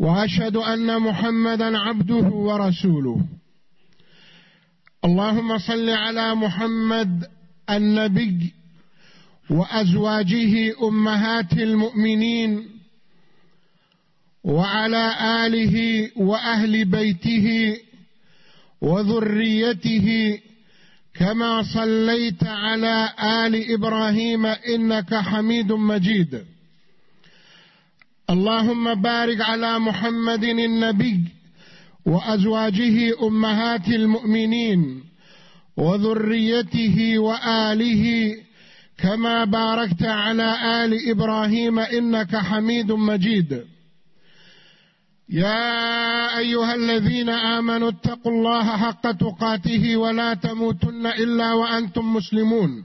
وأشهد أن محمدا عبده ورسوله. اللهم صل على محمد النبي وأزواجه أمهات المؤمنين وعلى آله وأهل بيته وذريته كما صليت على آل إبراهيم إنك حميد مجيد. اللهم بارك على محمد النبي وأزواجه أمهات المؤمنين وذريته وآله كما باركت على آل إبراهيم إنك حميد مجيد. يا أيها الذين آمنوا اتقوا الله حق تقاته ولا تموتن إلا وأنتم مسلمون.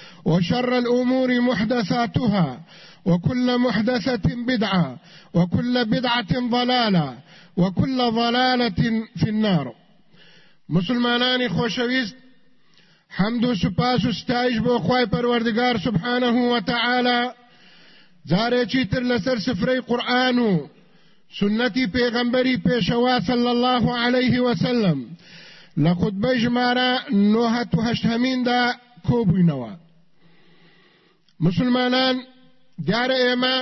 وشر الأمور محدثاتها وكل محدثة بدعة وكل بدعة ضلالة وكل ضلالة في النار. مسلمانانی خوشویست حمد و سپاس و ستایش بۆ سبحانه و تعالی. جارێکی تر لەسەر سفرەی قورآن و سنەتی پێغەمبەری پێشەوا صلی الله عليه وسلم. لە خودبەی ژمارە و هەشتهەمیندا کۆبووینەوە. مسلمانان دیارە ئێمە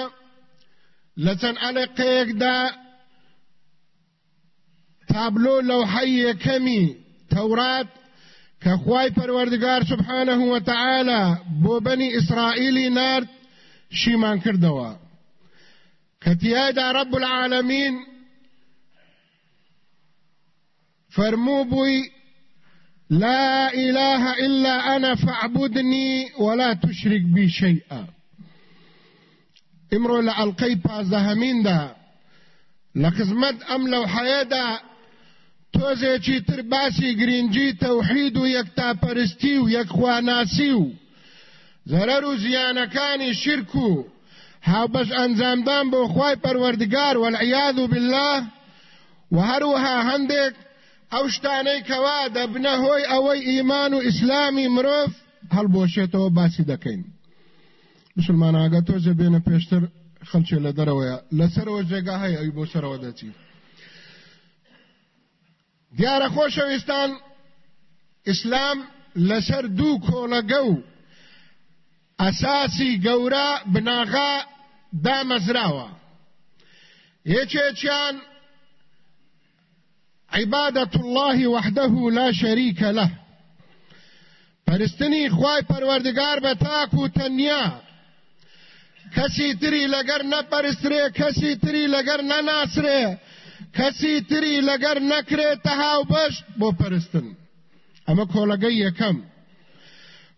لە چەند ئەلقەیەکدا تابلۆ لەوحەی یەکەمی تەورات کە خوای پەروەردگار سبحانه وتعالى بۆ بەنی ئیسرائیلی نارد شیمان کردەوە کە تیایدا رب العالمین فەرموو بووی لا إله إلا أنا فاعبدني ولا تشرك بي شيئا. امرو لألقي پازدهمین دا لخزمت أم لو حیادا تۆزێکی تر باسی گرنگجی تەوحید و یەکتاپەرستی و یەکخواناسی و. زەرەر و زیانەکانی شرک و. هاوبەش ئەنجامدان بۆ خوای پەروەردگار والعیاذ بالله. و هەروەها هەندێک ئەو شتانەی کەوا دەبنە هۆی ئەوەی ئیمان و ئیسلامی مرۆڤ هەڵبۆشێتەوە باسی دەکەین. مسلمان ئاگە تۆزە بێنە پێشتر خەلچێ لە دەرەوەیە. لەسەرەوە جێگا هەیە ئەوی بۆ سەرەوە دەچی. دیارە خۆشەویستان ئیسلام لەسەر دوو کۆڵەگە و ئەساسی گەورە بناغا دامەزراوە. یەکێکیان عبادة الله وحده لا شريك له. پرستنی خوای پروردگار به تاکو تنیا. کسی تری لگر نه پرستره کسی تری لگر نه ناسره کسی تری لگر نکره تهاو بشت بو پرستن. اما کولگی یکم.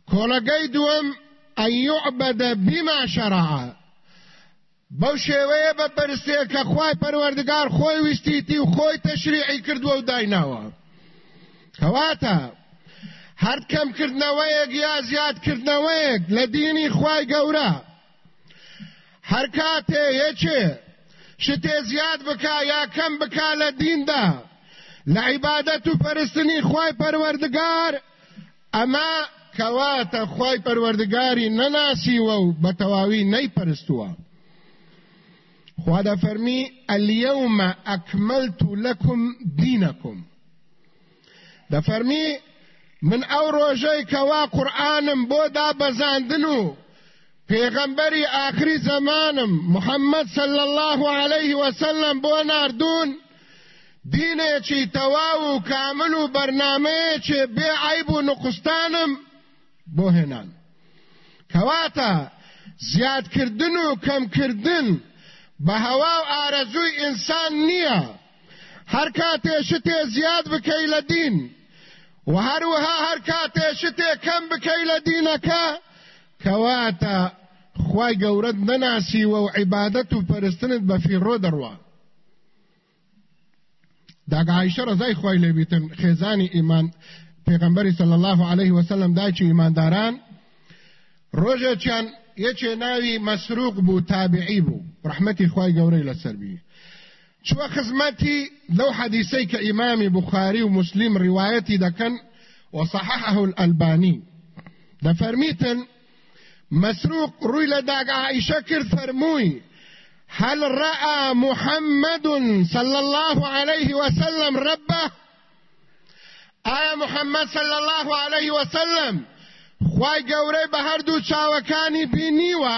کولگی دوم ان يعبد بما شرع. بەو شێوەیە بە پەرستێ کە خوای پەروەردگار خۆی ویستیتی و خۆی تەشریعی کردووە و دایناوە. کەواتە هەر کەمکردنەوەیەک یا زیادکردنەوەیەک لە دینی خوای گەورە. هەر کاتێ یەکێ شتێ زیاد بکا یا کەم بکا لە دیندا. لە عیبادەت و پەرستنی خوای پەروەردگار ئەمە کەواتە خی پەروەردگاری نەناسیوە و بە تەواوی نەیپەرستووە. خوا دەفەرمی ئەلیەومە ئەکمەلت لەکم دینەکم دەفەرمی من ئەو ڕۆژەی کەوا قورآنم بۆ دابەزاندن و پێغەمبەری ئاخری زەمانم محەممەد الله عليه وسلم بۆ ناردوون دینێکی تەواو و کامل و بەرنمەیەکێ بێ عیب و نقستانم بۆ هێنان کەواتە زیادکردن و کەمکردن بە هەوا و ئارەزووی ئینسان نییە. هەر کاتێ شتێ زیاد بکەی لە دین و هەروەها هەر کاتێ شتێ کەم بکەی لە دینەکە کەواتە خوای گەورەت نەناسیوە و عیبادەت و پەرستنت بە فیڕۆ دەڕوە داگە عیشە ڕزای خوای لێبیتن خێزانی ئیمان پێغەمبەری صلی الله عليه وسلم دایکی ئیمانداران ڕۆژێکیان یەکێ ناوی مەسروق بوو تابعی بوو. ڕحمەتی خوای گەورەی لەسەر بی. چوە خزمەتی لەو حەدیسەی کە ئیمامی بخاری و مسلم ڕیوایەتی دەکەن وصححه الألباني دەفەرمیتن مسروق روي لداق عائشة كر فرموي هل رأى محمد صلى الله عليه وسلم ربه؟ آية محمد صلى الله عليه وسلم خوای گەورەی بە هەردوو چاوەکانی بینیوە.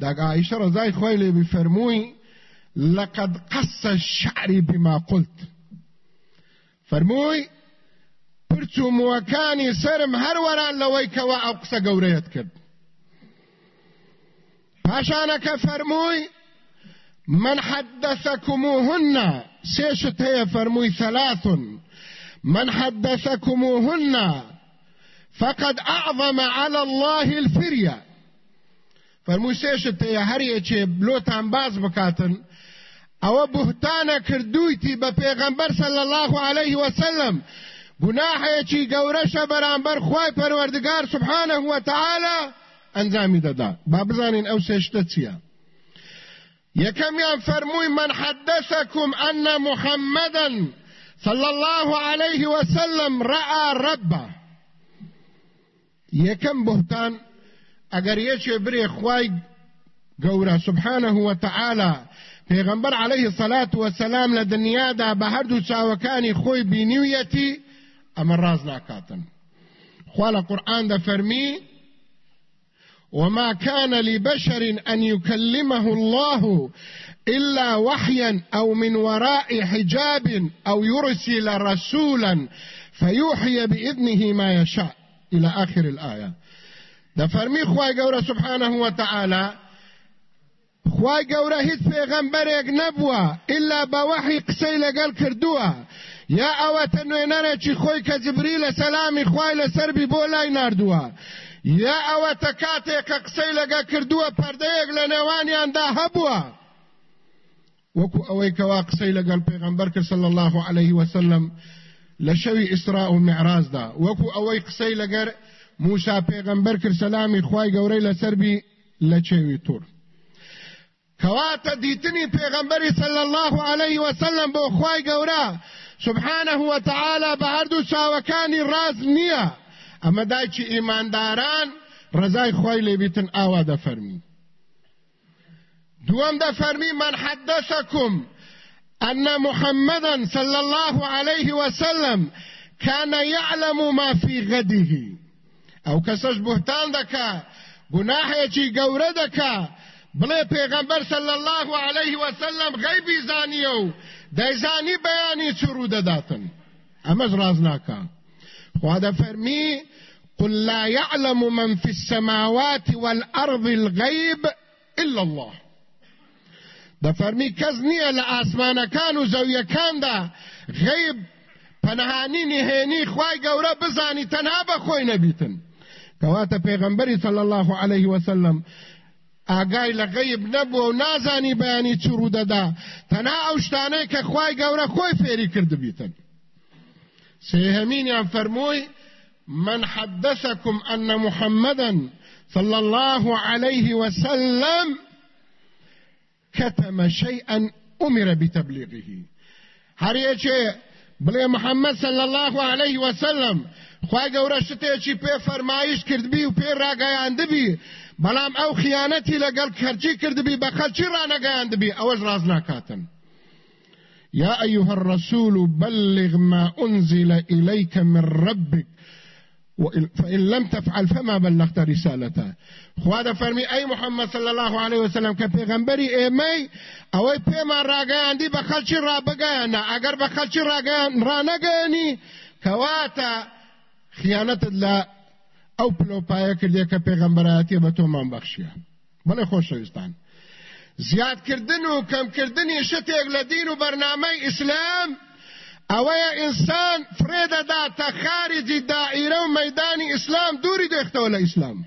داگ عائشە ڕزای خۆی لێ بفەرمووی لقد قص الشعر بما قلت. فەرمووی پرچ و موەکانی سرم هەروەران لەوەی کەوە ئەو قسە گەورەیەت کرد. پاشانەکە فەرمووی من حدثكموهن سيشت هي فرموي ثلاث من حدثكموهن فقد أعظم على الله سيشت هي هرية چه بلوتان باز بكاتن. أو بهتانه کردویتی به پیغمبر صلی الله علیه وسلم. گناحێکی گەورەشە بەرامبەر خوای پەروەردگار سبحانه وتعالى ئەنجامی دەدا با بزانین ئەو سێشتە چییە یەکەمیان فەرمووی من حدثكم أن محمدا صلى الله عليه وسلم رأى ربه. یەکەم بهتان ئەگەر یەکێ برێ خوای گەورە سبحانه وتعالى پێغەمبەر عليه الصلاة والسلام لە دنیادا بە هەردوو چاوەکانی خۆی بینیویەتی ئەمە ڕاز ناکاتن. خوا لە قورآن دەفەرمی وما كان لبشر أن يكلمه الله إلا وحيا أو من وراء حجاب أو يرسل رسولا فيوحي بإذنه ما يشاء. إلى آخر الآية. ده فرمي خواهي قورة سبحانه وتعالى. خواهي قورة هيت پیغمبرێک نبوة إلا بوحي قسەی لەگەڵ کردووە یا ئەوە تەنوێنەرێکی خۆی کە جبری لە سەلامی خوای لەسەربی بۆ لای نردووە یا ئەوە تە کاتێک کە قسەی لەگە کردووە پەردەیەک لە نێوانیاندا هەبووە وەکو ئەوەی الله عليه وسلم لە شەوی ئیسراء و معراجدا. وەکو ئەوەی قسەی لەگەر موسا پێغەمبەر کرد سەلامی خوای گەورەی لەسەربی لە چێوی توور کەواتە دیتنی پێغەمبەری صلی الله عليه وسلم بۆ خوای گەورە. سبحانه وتعالى به هردو چاوەکانی ڕاز نییە. ئەمە دایکی ئیمانداران ڕزای خۆی لێبیتن ئاوا دەفەرمی. دووەم دەفەرمی من حدثكم أن محمدا صلى الله عليه وسلم كان يعلم ما في غده. أو کەسەش بهتان دەکا گوناحێکی گەورە دەکا بڵێ پێغەمبەر صلى الله عليه وسلم غیبی زانیە و دەیزانی بەیانی چڕوو دەداتن ئەمەش ڕاز ناکە دەفەرمی قل لا يعلم من في السماوات والأرض الغيب إلا الله. دەفەرمی کەس نییە لە ئاسمانەکان و زەویەکاندا غیب پەنەهانی نهێنی خوای گەورە بزانی تەنها بە خۆی نەبیتن کەواتە پێغەمبەری صلی الله عليه وسلم ئاگای لە نەبووە و نازانی بەیانی چ ڕوو دەدا تەنا ئەو شتانەی کە خوای گەورە خۆی فێری کردبیتن سێهەمینیان فەرمووی من حدثكم أن محمدا صلى الله عليه وسلم كتم شيئا أمر بتبليغه. هر یەکێ بڵێ محەممەد صلى الله عليه وسلم خی گەورە شتێکی پێ فەرمایش کردبی و پێ ڕاگەیاندبی بەڵام ئەو خیانەتی لەگەڵ کەرچی کردبی بە خەلچی ڕانەگەیاندبی ئەوەش ڕاز ناکاتن يا أيها الرسول بلغ ما أنزل إليك من ربك فإن لم تفعل فما بلغت رسالته. خواده فرمي أي محمد صلى الله عليه وسلم كبيغمبري إيمي أوي بيما راقان دي بخلشي رابقانا أقر بخلشي راقان رانقاني كواتا خیانت لا أو پلوپایه کردی که پیغمبراتی به تو من بخشیه بله خوشویستان زیاد کردن و کم کردنی شتێک لە دین و ئەوەیە ئینسان فرێدەدا تا خارجی دائیرە و مەدانی ئیسلام دووری دێختەوە لە ئیسلام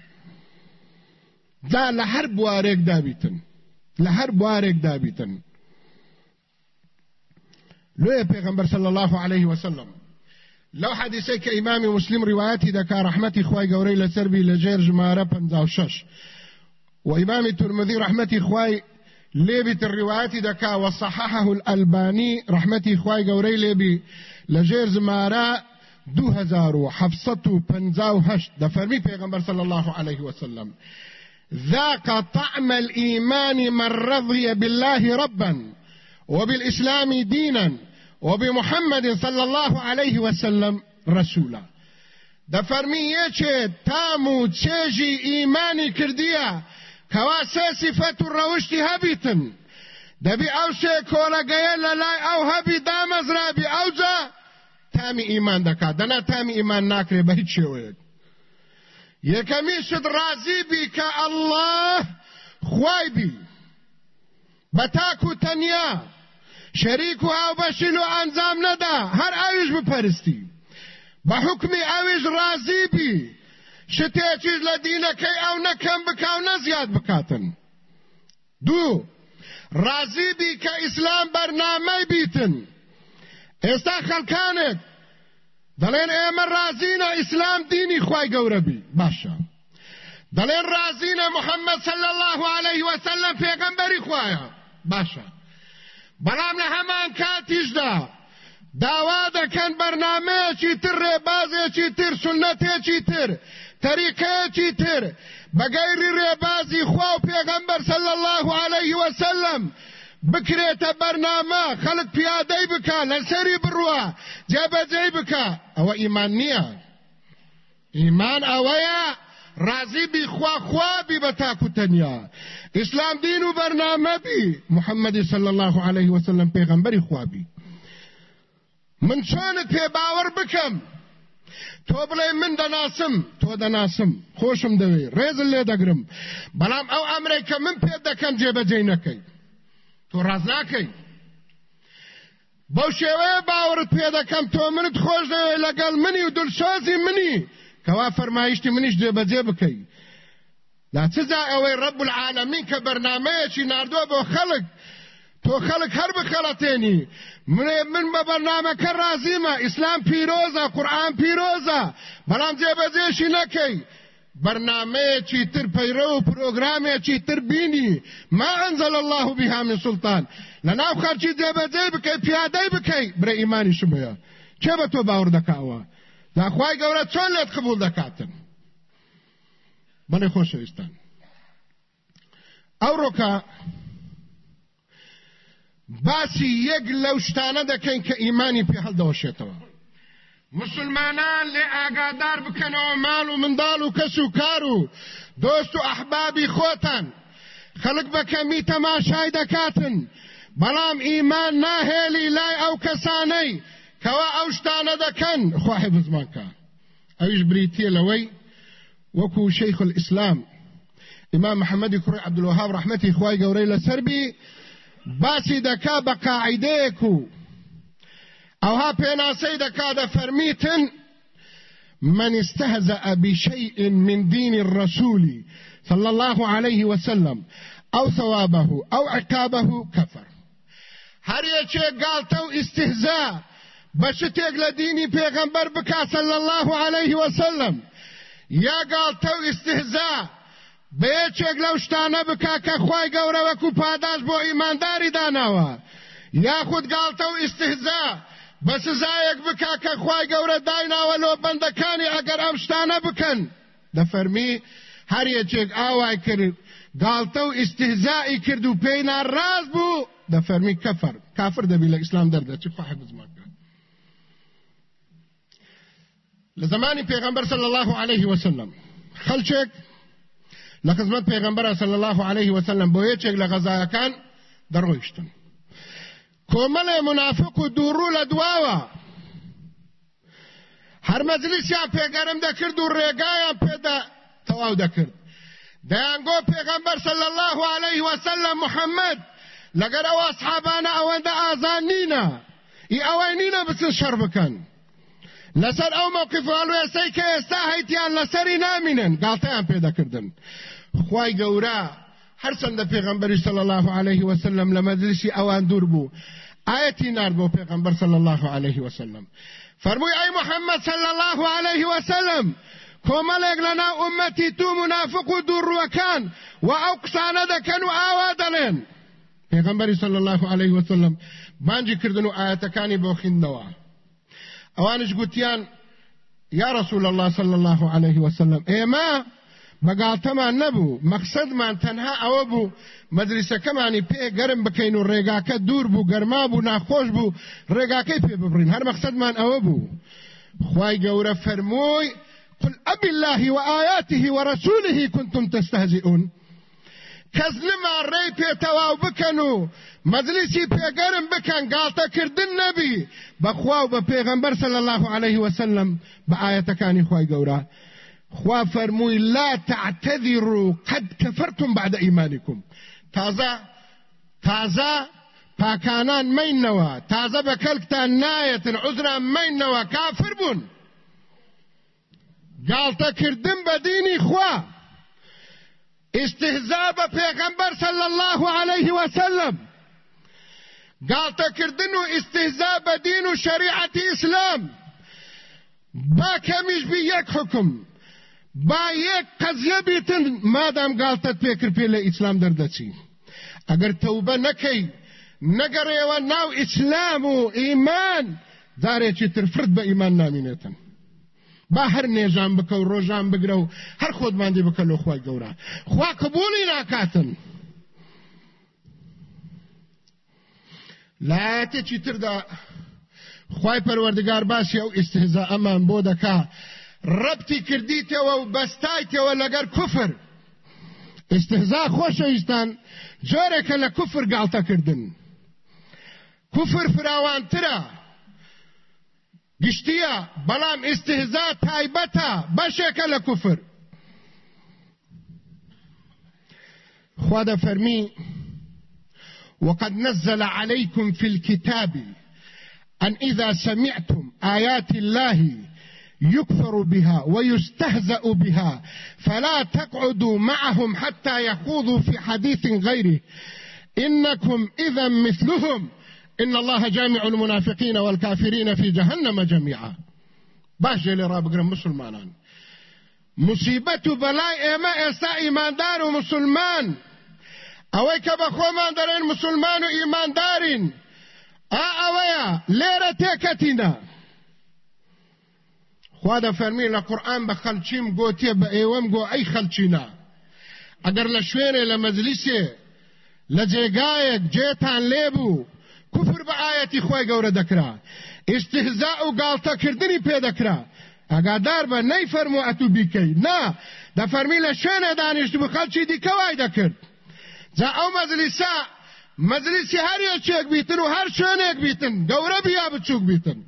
دا بوارێک دابیتن لە هەر بوارێک دابیتن لوی پیغمبر صلی الله عليه وسلم. لو حدیثی که امام مسلم روایتی دکا رحمتی خوای گوری لسربی لجیر جماره پنزاو شش. و امام ترمذی رحمتی خوای ليبت الروايات دكا وصححه الألباني رحمتي خواي قوري ليبي لجير زمارا دو هزارو حفصتو پنزاو هشت دفرمي پیغمبر صلى الله عليه وسلم. ذاق طعم الإيمان من رضي بالله ربا وبالإسلام دينا وبمحمد صلى الله عليه وسلم رسولا. دفرمي يچه تامو چيجي إيماني كرديا کەوا سێ سیفەت و ڕەوشتی هەبیتن. دەبی ئەو سێ کۆلەگەیە لە لای ئەو هەبی دامەزرابی ئەوجا تامی ئیمان دەکات دەنا تامی ئیمان ناکرێ بە هیچ شێوەیەک یەکەمی شت ڕازی بی کە ئەڵڵاه خوای بی. بە تاک و تەنیا شەریک و هاوبەشین و ئەنجام نەدا. هەر ئەویش بپەرستی. بی. شتێکیش لە دینەکەی ئەو نەکەم بکا و نەزیاد بکاتن. دوو ڕازی بی کە ئیسلام بەرنامەی بیتن. ئێستا خەڵکانێک دەڵێن ئێمە ڕازینە ئیسلام دینی خوای گەورە بی. باشە. دەڵێن ڕازینە محەممەد صلی الله عليه وسلم پێغەمبەری خوایە. باشە. بەڵام لە هەمان کاتیشدا داوا دەکەن بەرنمەیەکی تر ڕێبازێکی تر سنەتێکی تر. طریقەیەکی تر بەگەیری ڕێبازی خوا و پێغەمبەر الله عليه وسلم. بکرێتە بەرنامە خەڵک پیادەی بکە لەسەری بڕوە جێبەجێی بکە ئەوە ئیمان نییە ئیمان ئەوەیە رازی بی خوا خوا بی بتاکو تنیا إسلام دین برنامه بی محمد صلی الله علیه وسلم پیغمبری خوا بی من چۆنت پێ باوەڕ بکەم تۆ بڵێ من دەناسم تۆ دەناسم. خۆشم دەوێ ڕێزل لێ دەگرم. بەڵام ئەو ئەمرێک کە من پێ دەکەم جێبەجێ نەکەی. تۆ ڕاز ناکەی. بەو شێوەیە باوەڕت پێ دەکەم تۆ منت خۆش دەوێ لەگەڵ منی و دڵشۆزی منی. کەوا فەرمایشتی منیش جێبەجێ بکەی. لا چزا ئەوەی ڕب العالمین کە بەرنمەیەکی نردووە بۆ خەڵک؟ تۆ خەڵک هەر بخەڵەتێنی. من بە بەرنمەکە رازیمە. ئیسلام پیرۆزە قورآن پیرۆزە. بەڵام جێبەجێشی نەکەی. برنامەیەکی تر پەیرە و پرۆگرامێکی تر بینی. ما ئەنزل الله بها من سلطان. لە ناو خەرچی جێبەجێ بکەی پیادەی بکەی. برە ئیمانی شمەیە. چێ بە تۆ باوەڕ دەکاوە؟ داخوای گەورە چۆن لێت قبول دەکاتن؟ بەڵێ خۆشەویستان. ئەو ڕۆکە باسی یەک لەو شتانە دەکەین کە ئیمانی پێ هەڵدەوەشێتەوە. مسلمانان لێ ئاگادار بکەنەوە ماڵ و منداڵ و کەس و کار و دۆست و ئەحبابی خۆتان. خەڵک بەکەمی تەماشای دەکاتن. بەڵام ئیمان ناهێلی لای ئەو کەسانەی کەوا ئەو شتانە دەکەن. خواهی بزمانکە. ئەویش بریتیە لەوەی وەکو شەیخ الئیسلام ئیمام محەممەدی کوڕی عەبدولوهاب ڕەحمەتی خوای گەورەی لەسەربی باسی دەکا بە قاعدەیەک و ئەوها پێناسەی دەکا دەفەرمیتن من استهزأ بشيء من دين الرسول صلى الله عليه وسلم أو ثوابه أو عقابه كفر هر یەکێ گالتە و استهزاء لە دینی پێغەمبەر بکا صلى الله عليه وسلم یا گالتە و استهزاء بەیەکێک لەو شتانە بکا کە خی گەورە وەکو پاداش بۆ ئیمانداری داناوە. یاخود گاڵتە و ئیسهزا بە سزایەک بکا کە خی گەورە دایناوە لۆ بەندەکانی ئەگەر ئەم شتانە بکەن. دەفەرمی هەر یەکێک ئاوای کرد گاڵتە و ئیسیهزایی کرد و پێی ناڕاز بوو. دەفەرمی کەفەر. کافر دەبی لە ئیسلام دەردەچی فاحب بزماکە لە زمانی پێغەمبەر صلی الله عليه وسلم خەلچێک لە خزمەت پێغەمبەر صلی الله عليه وسلم بۆ یەکێک لە غەزایەکان دەڕۆیشتن کۆمەڵێ منافق و دووڕوو لە دواوە هەر مەجلیسیان پێگەرم دەکرد و ڕێگایان پێدا تەواو دەکرد دەیانگۆ پێغەمبەر صلی الله عليه وسلم محەممەد لەگەر ئەوە ئەسحابانە ئەوەندە ئازان نینە ئی ئەوەی نینە بچن شەڕ بکەن لەسەر ئەو مووقف هەڵوێستەی کە ئێستا هەیتیان لەسەری نامینن. گاڵتەیان پێدەکردن خوای گەورە. هەرچەندە پێغەمبەری صلی الله عليه وسلم لە مەجلیسی ئەوان دوور بوو. ئاەتی نار بۆ پێغەمبەر صلی الله عليه وسلم. فەرمووی ئەی محەممەد صلی الله عليه وسلم کۆمەڵێک لەنا ئومەتی تو منافق و دووڕوەکان و ئەو قسانە دەکەن و صلی الله عليه وسلم بانجی کردن و ئاەتەکانی بۆ خوێندنەوە ئەوانش گوتیان یا رسول الله صلی الله عليه وسلم ئێمە مەگاڵتەمان نەبوو. مەقصدمان تەنها ئەوە بوو مەدرسەکەمانی پێ گەرم بکەین و ڕێگاکە دوور بوو گەرما بوو ناخۆش بوو ڕێگاکەی پێ ببڕین. هەر مەقصدمان ئەوە بوو. خی گەورە فەرمۆی قل أبي الله وآياته ورسوله كنتم تستهزئون. كزلما ري بيتوا بكنو مجلسي بيقرم بكن قالتا كرد النبي بخواه ببيغمبر صلى الله عليه وسلم بآية كان إخوة قورا خوا فەرمووی لا تعتذروا قد كفرتم بعد إيمانكم. تازە تازە پاکانان مینەوە تازە بە کەلکتان نایەتن عزران مینەوە کافر بوون گاڵتەکردن بە دینی خوا. استهزاء بە پێغەمبەر صلی الله عليه وسلم گاڵتەکردن و استهزاء بە دین و شریعەتی ئیسلام با کەمیش بی حکم. با یەک قەزیە بیتن مادام گاڵتەت پێکرد پێ لە ئیسلام دەردەچی. ئەگەر تەوبە نەکەی نەگەڕێەوە ناو ئیسلام و ئیمان جارێکی تر فرد بە ئیمان نامینێتن. با هەر نێژان بکە و ڕۆژان بگرە و هەر خۆت مادی بکە لە خی گەورە. خوا قبولی ناکاتن. لایەتێکی تردا خی پەروەردگار باسی ئەو ئیسهزا ئەمان بۆ دەکا. ڕەبتی کردیتەوە و بەستایتەوە لەگەر کوفر. استهزا خۆشەویستان جۆرێکە لە کوفر گاڵتەکردن. کوفر فراوانترە. گشتیە بەڵام استهزا تایبەتە بەشێکە لە کوفر. خوا دەفەرمی وقد نزل عليكم في الكتاب أن إذا سمعتم آيات الله يكفر بها ويستهزأ بها. فلا تقعدوا معهم حتى يخوضوا في حديث غيره. إنكم إذا مثلهم. إن الله جامع المنافقين والكافرين في جهنم جميعا. باش جيلي رابقرم مسلمانان. مصیبت و بلای ئێمە ئێستا ئیماندار و مسلمان. ئەوەی کە بە دەرێن مسلمان و ئیماندارین ئا ئەوەیە لێرە تێکەتینە خوا دەفەرمی لە قورآن بە خەلچیم گۆتیە بە ئێوەم گۆ ئەی خەلچینە ئەگەر لە شوێنێ لە مەجلیسێ لە جێگایەک جێتان لێبوو کوفر بە ئاەتی خۆی گەورە دەکرا ئستهزا و گاڵتەکردنی پێدەکرا ئەگادار بە نەی فەرمو ئەتو بیکەی نا دەفەرمی لە شوێنە دانیشت بە خەلکی دیکەوای دەکرد جا ئەو مەجلیسا مەجلیسی هەر یەکێک بیتن و هەر شوێنێک بیتن. گەورە بیا بچووک بیتن.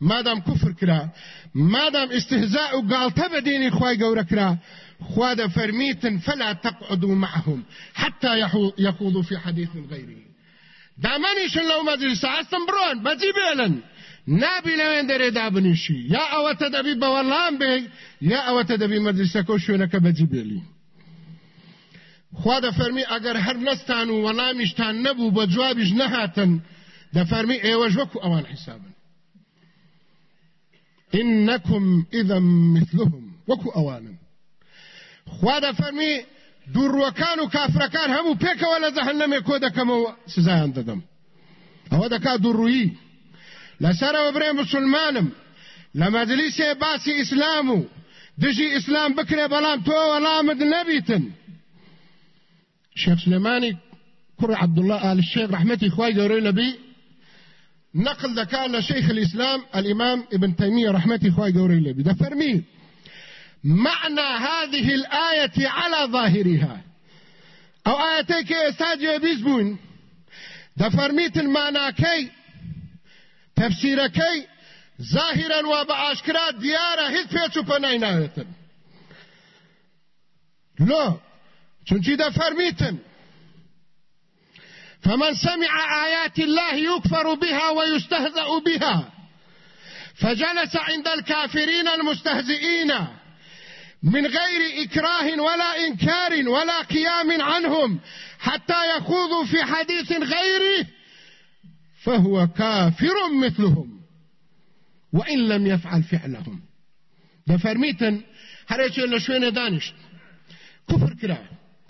مادام کوفر کرا مادام استهزاء و گاڵتە بە دینی خی گەورە کرا خوا دەفەرمیتن فلا تقعدوا معهم حتى يخوضوا في حديث غيره. دامانیشن لەو مەجلیسە هەستم بڕۆن بەجی بێلن نابی لەوێن دەرێدا بنیشی یا ئەوەتە دەبی بەوەڵام بێ یا ئەوەتە دەبی مەجلیسەکە و شوێنەکە بەجی بێلی. خوا دەفەرمی ئەگەر هەر نەستان و وەڵامیشتان نەبوو بە جوابیش نەهاتن ئەوان حیسابن. إنكم إذا مثلهم. وكو أوانا خوا دەفەرمی دووڕوەکان و کافرەکان هەموو پێکەوە لە جەهەنەمێ کۆ دەکەمەوە سزایان دەدەم ئەوە دەکا دووڕوویی لەسەرەوە برێ مسلمانم. لە مەجلیسێ باسی ئیسلام و دژی ئیسلام بکرێ بەڵام تۆ وەڵامت نەبیتن شێخ سلێمانی کوڕ عبدالله آل الشيخ رحمتي خوای گەورەی لەبی نقل ذكاء لشيخ الإسلام الإمام ابن تيمية رحمتي خوای گەورەی لەبی دەفەرمی معنى هذه الآية على ظاهرها. أو آيتيك استاجي بيزبون. دفرميت المعناكي تفسيركي ظاهرا وبعاشكرات ديارة هيد بيتشو بناينايتن لا چونچی دفرميتن فمن سمع آيات الله يكفر بها ويستهزأ بها. فجلس عند الكافرين المستهزئين من غير إكراه ولا إنكار ولا قيام عنهم حتى يخوضوا في حديث غيره فهو كافر مثلهم وإن لم يفعل فعلهم. دفرميتن هرچه لشوين دانش؟ كفر كرا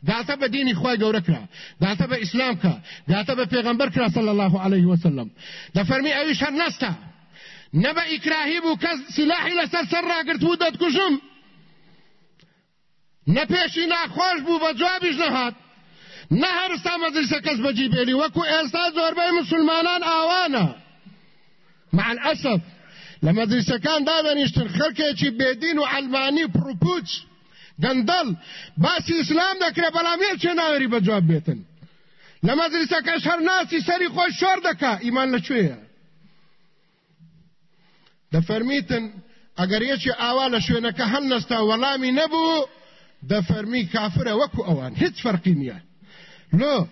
دعته به دینی ګوره کړه دعته به اسلام کا دعته به پیغمبر کړه صلی الله علیه وسلم د فرمی اوی شر نستا. نبا اکراهی بو کس سلاحی لسر سر راگرت بودت کشم. نەپێشی ناخۆش بوو بە جوابیش نەهات نە هەرستا مەزرسە کەس بەجی بێری وەکو ئێستا زۆربەی مسلمانان ئاوانە مع الأسف لە مەزرسەکان دادەنیشتن خەرکێکی بێدین و ئەلمانی پروپوچ. گەندەڵ باسی ئیسلام دەکرێ بەڵام یەکێ ناوەری بە جواب بێتن لە مەزرسەکەش هەر ناسی سەری خۆش شۆر دەکا ئیمان لەکوێیە دەفەرمیتن ئەگەر یەکی ئاوا لە شوێنەکە هەم نەستا وەڵامی نەبوو دفرمي كافر وكو اوان. هيت فرقي نيا لو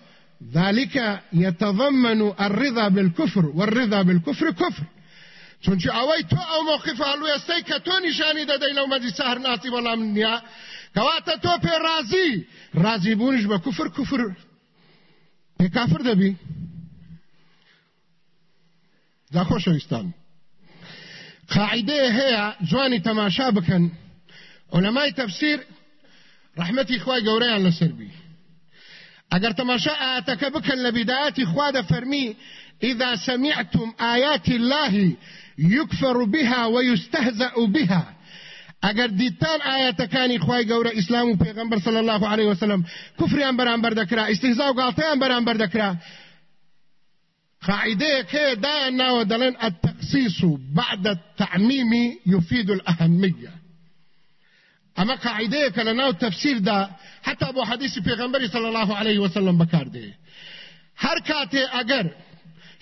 ذلك يتضمن الرضا بالكفر والرضا بالكفر كفر تو أو موقف هلو استی که تو نشانی ده دی لو مدی سهر ناسی ولا من نیا. کواتا تو پی رازی. رازی با کفر کفر. پی کافر ده بی دا خوش ویستان قاعدة جواني تماشا بكن علماء تفسير رحمتي خوای ګوریان لسر بي اگر تماشا آیاتک بکن لبدايات خوا اذا سمعتم آيات الله يكفر بها ويستهزأ بها. اگر دیتان آیاتکانی خوای ګوره اسلام أو پیغمبر صلی الله علیه وسلم کفر ان برابر دکرا استهزاء أو غلطه ان برابر دکرا قاعدة کې دا نو دلن التخصيص بعد التعميم يفيد اما قاعدة کله نو تفسیر دا حتی ابو حدیث پیغمبر صلی الله علیه وسلم بکار دی هر کاته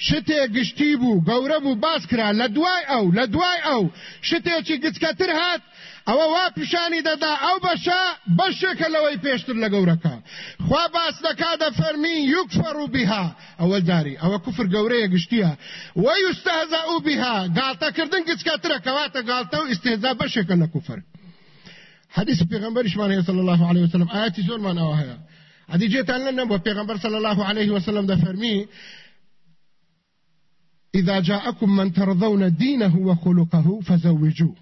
شته گشتی بو گوره بو باس کرا لدوای أو لدوای أو شته چې گچکتر هات أو وا پیشانی ده دا أو بشا بشه کلوی پیشتر لگورکا خوا باس دکا ده فرمی یکفرو بها اول داری أو کفر گوره گشتیا و یستهزئو بها گالتا کردن گچکتر کواتا گالتا و استهزا بشه کل کفر حديث پیغمبر شمانه صلى الله عليه وسلم آيات زور ما نواها ادي جيت لنا بو پیغمبر صلى الله عليه وسلم ده فرمي إذا جاءكم من ترضون دينه وخلقه فزوجوه.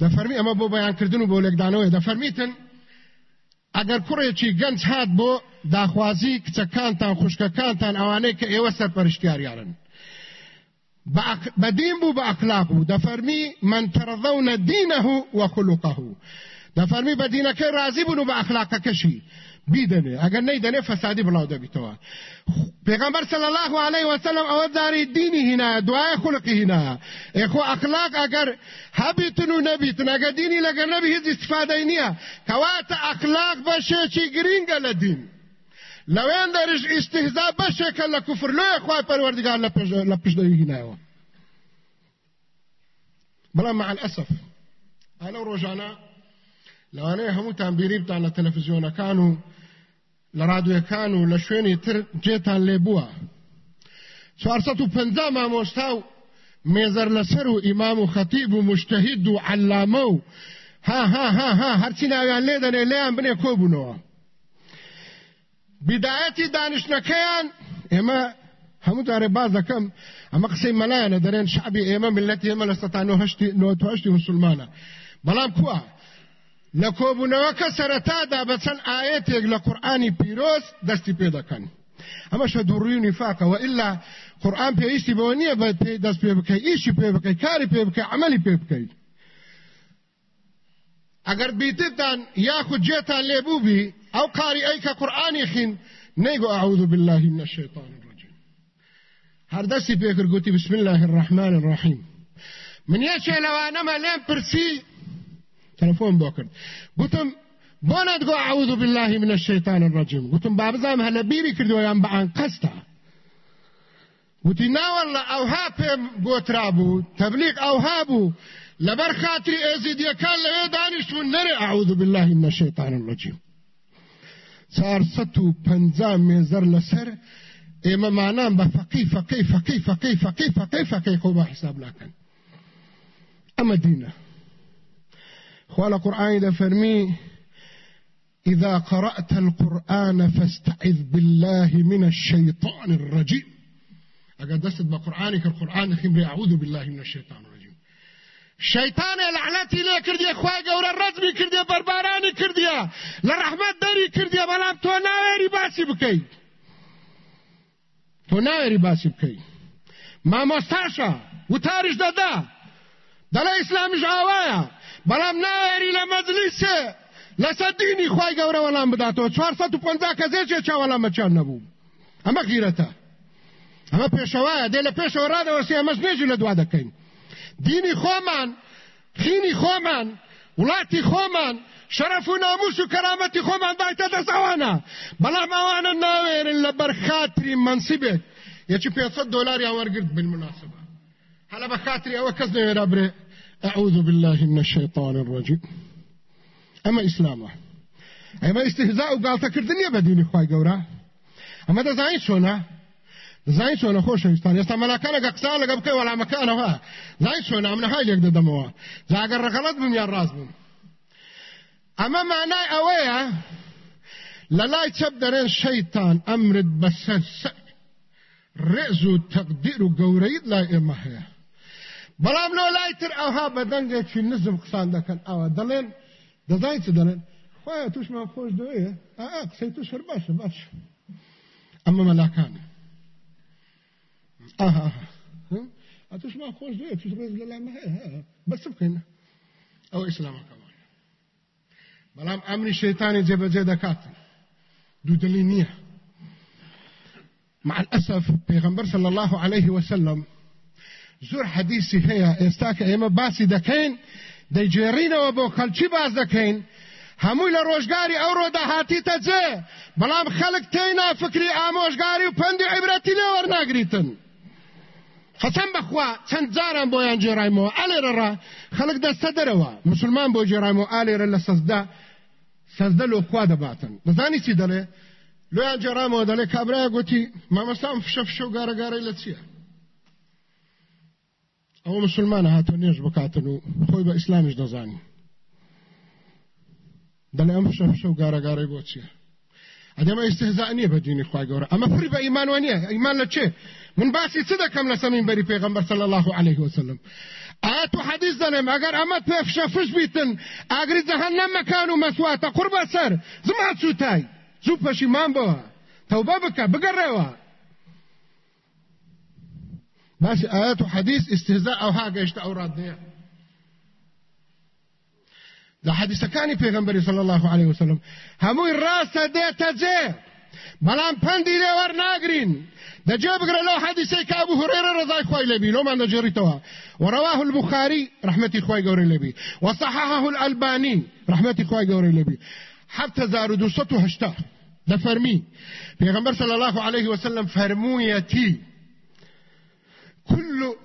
ده فرمي اما بو بیان کردنو بو لګدانو ده فرمیتن اگر کوڕێکی گەنج هات بۆ داخوازی کچەکانتان خوشکەکانتان ئەوانەی کە ئێوە سەرپەرشتیاریانن. بەدین بوو بە ئەخلاق بوو. دەفەرمی من ترضون دينه وخلقه. دا فرمی به دینەکە رازی بوون و بە ئەخلاقەکەشی. بیدەنێ. ئەگەر نەیدەنێ فەسادی بڵاو دەبیتەوە. پێغەمبەر صلی الله عليه وسلم ئەوە داری دینی هینا دوایە خوڵقی هینا. ئێخۆ ئەخلاق ئەگەر هەبیتن و نەبیتن ئەگەر دینی لەگەر نەبی هیچ استفادەی نییە. کەواتە ئەخلاق بەشێکی گرینگە لە دین. لەوێن دەرش ئیستهزا بەشێکە لە کوفر. لۆیە خوای پەروەردگار لە پشدەوی هینایەوە. بەڵام مع الأسف. ئەلە ڕۆژانە لەوانەیە هەمووتان بیری بتان لە تەلەڤزیۆنەکان ڕادویەکان و لە شوێنی تر جێتان لێ بووە 450 مامۆستا و مێزەر لەسەر و ئیمام و خەتیب و مشتهید و علامە و ها ها ها ها هەرچی ناویان لێ دەنێ لێیان بنێ کۆبوونەوە بدایەتی دانیشتەکەیان ئێمە هەموو دارێ باز دەکەم ئەمە قسەی مەلایەنە دەرێن شعبی ئێمە ملەتی ئێمە لە سەتان و مسلمانە بەڵام کووە لە کۆبوونەوەکە سەرەتادا بە چەند ئاەتێک لە قورآانی پیرۆز دەستی پێ دەکەن ئەمەشە دوڕی و نیفاقە و ئللا قورآن پێویستی بەوە نییە بە پێی دەست پێ بکەی ئیشی پێ بکەی کاری پێ بکەی عملی پێ بکەیت ئەگەر بیتتان یاخود جێتان لێبوو بی ئەو قاری ئەی کە قورآانی خین نەیگو ئەعوذ بالله من الشیطان الرجیم هەر دەستی پێکرد گوتی بسم الله الرحمن الرحیم. من یەکێ لەوانەمە لێم پرسی تەلەفۆن بۆ کرد گوتم بۆ نەتگۆ ئەعوذ بالله من الشیطان الرجیم گوتم با بزانم هەلە بیری کردووە یان بە ئان قەستە وتی ناوەڵە ئەوها پێم گۆترا بوو. تەبلیغ ئەوها بوو. لەبەر خاتری ئێزیدیەکان لەوێ دانیشتون نەرێ ئەعوذ بالله من الشیطان الرجیم چارسەد و پەنجا مێزەر لەسەر ئێمە مانان بە فەقی فەقی فەقی فەقی فەقی فەقی فەقی خۆ با حساب ناکەن. ئەمە دینە. خوا لە قورئانی دەفەرمی إذا قرأت القرآن فاستعذ بالله من الشيطان الرجيم. اگر دست بقرآنك القرآن خمري أعوذ بالله من الشيطان الرجيم. شيطان لعنتي لي كردي خوای گەورە ڕزمی کردێ بەربارانی کردیە لە ڕەحمەت دەری کردیە بەڵام تۆ ناوێری باسی بکەیت تۆ ناوێری باسی بکەیت مامۆستاشە وتاریش دەدا دەڵێ ئیسلامیش ئاوایە بەڵام ناوێری لە مەجلیسێ لەسەر دینی خوای گەورە وەڵام بداتەوە. 450 کەسێکێک چاوەڵامە چیان نەبوو؟ ئەمە غیرەتە. ئەمە پێشەوایە. دێ لە پێشەوە ڕادەوەسی ئەمەش نێژی لە دوا دەکەین. دینی خۆمان خینی خۆمان وڵاتی خۆمان شەرەف و ناموس و کەرامەتی خۆمان دایتە دەستەوانە بەڵام ئەوانە ناوێرن لە بەرخاتری منسیبێک یەکی 500 دلاریان وەرگرت بالمناسبة هەڵە بە خاتری ئەوە کەس نوێرا برێ. أعوذ بالله من الشيطان الرجيم. أما إسلامه أما استهزاء وقالتا كردنيا بديني خواهي قورا. أما ده زعين شونا. زای چۆنە خۆشەویستان ئێستا مەلاکانەگە قسا لەگە بکەی وەڵامەکانەوە زای چۆنە ئەم نەهای لێک دەدەمەوە جاگەر ڕەغەڵەت بم یان ڕاست بووم ئەمە مانای ئەوەیە لە لای چەپ دەرێن شەیتان ئەمرت بەسەر ڕێز و تەقدیر و گەورەیت لای ئێمە هەیە بەڵام لۆ لای تر ئەوها بەدەنگێکی نزم قسان دەکەن. ئەوە دەڵێن دەزای چ دەڵێن؟ خۆیان توشمان خۆش ئا قسەی توش هەر باشە باش ئەمە مەلاکانە. آها اتوش ما خوش دوی توش ما بس بكين أو اسلام كمان بلام أمر شيطاني جب جدا كات دو دلينيه مع الأسف پیغمبر صلى الله عليه وسلم زور حديثي هي استاك ايما باسي دكين دي جيرين وبو خلچي باز دكين هەمووی لە ڕۆژگاری ئەو ڕۆدا هاتیتە جێ بەڵام خەڵک تێینا فکری ئامۆژگاری و پندی عیبرەتی لێ وەرناگریتن. قەسەم بەخوا چەند جاران بۆیان جێڕایمەوە. ئالێرەڕا خەڵک دەستە دەرەوە. مسلمان بۆ جێڕایمەوە ئالێرە لە سەزدا سەزدە لۆ خوا دەباتن. دەزانی چی دەڵێ؟ لۆیان جێڕامەوە دەڵێ کابرایە گوتی مامەستام فشە فشە و گارەگارەی لە چییە ئەوە مسلمانە هاتۆ نێژ بکاتن و خۆی بە ئیسلامیش دەزانی دەڵێ ئەم فشە فشە و گارەگارەی بۆ چییە؟ ئەدەمە ئیسهزا نییە بە دینی خوای گەورە. ئەمە فری بە ئیمان وانە ئیمان لە چێ؟ من باسی چ دەکەم لە سەمین بەری پێغمبەر صلی الله عليه وسلم؟ ئاەت و حەدیث دەڵێم ئەگەر ئەمە پێفشە فش بیتن ئاگری جەهەنەم مەکان و مەسواتە قوربە سەر زما چوتای زوو پەشیمان بەوە تەوبە بکە بگەڕێەوە باسی ئاەت و حەدیث استهزاء ئەوها گەیشتە ئەو ڕادنەیە دا حدیثەکانی پێغمبەری صلی الله عليه وسلم. هەمووی ڕاستە دێتە جێ بەڵام پەندی لێوەر ناگرین. دجا بقرا له حديثي كابو هريره رضي خوي لبي لو ما نجريتها ورواه البخاري رحمتي خوي قوري لبي وصححه الالباني رحمتي خوي قوري لبي حتى زارو دوسته هشتا ده فرمي پیغمبر صلى الله عليه وسلم فرمويتي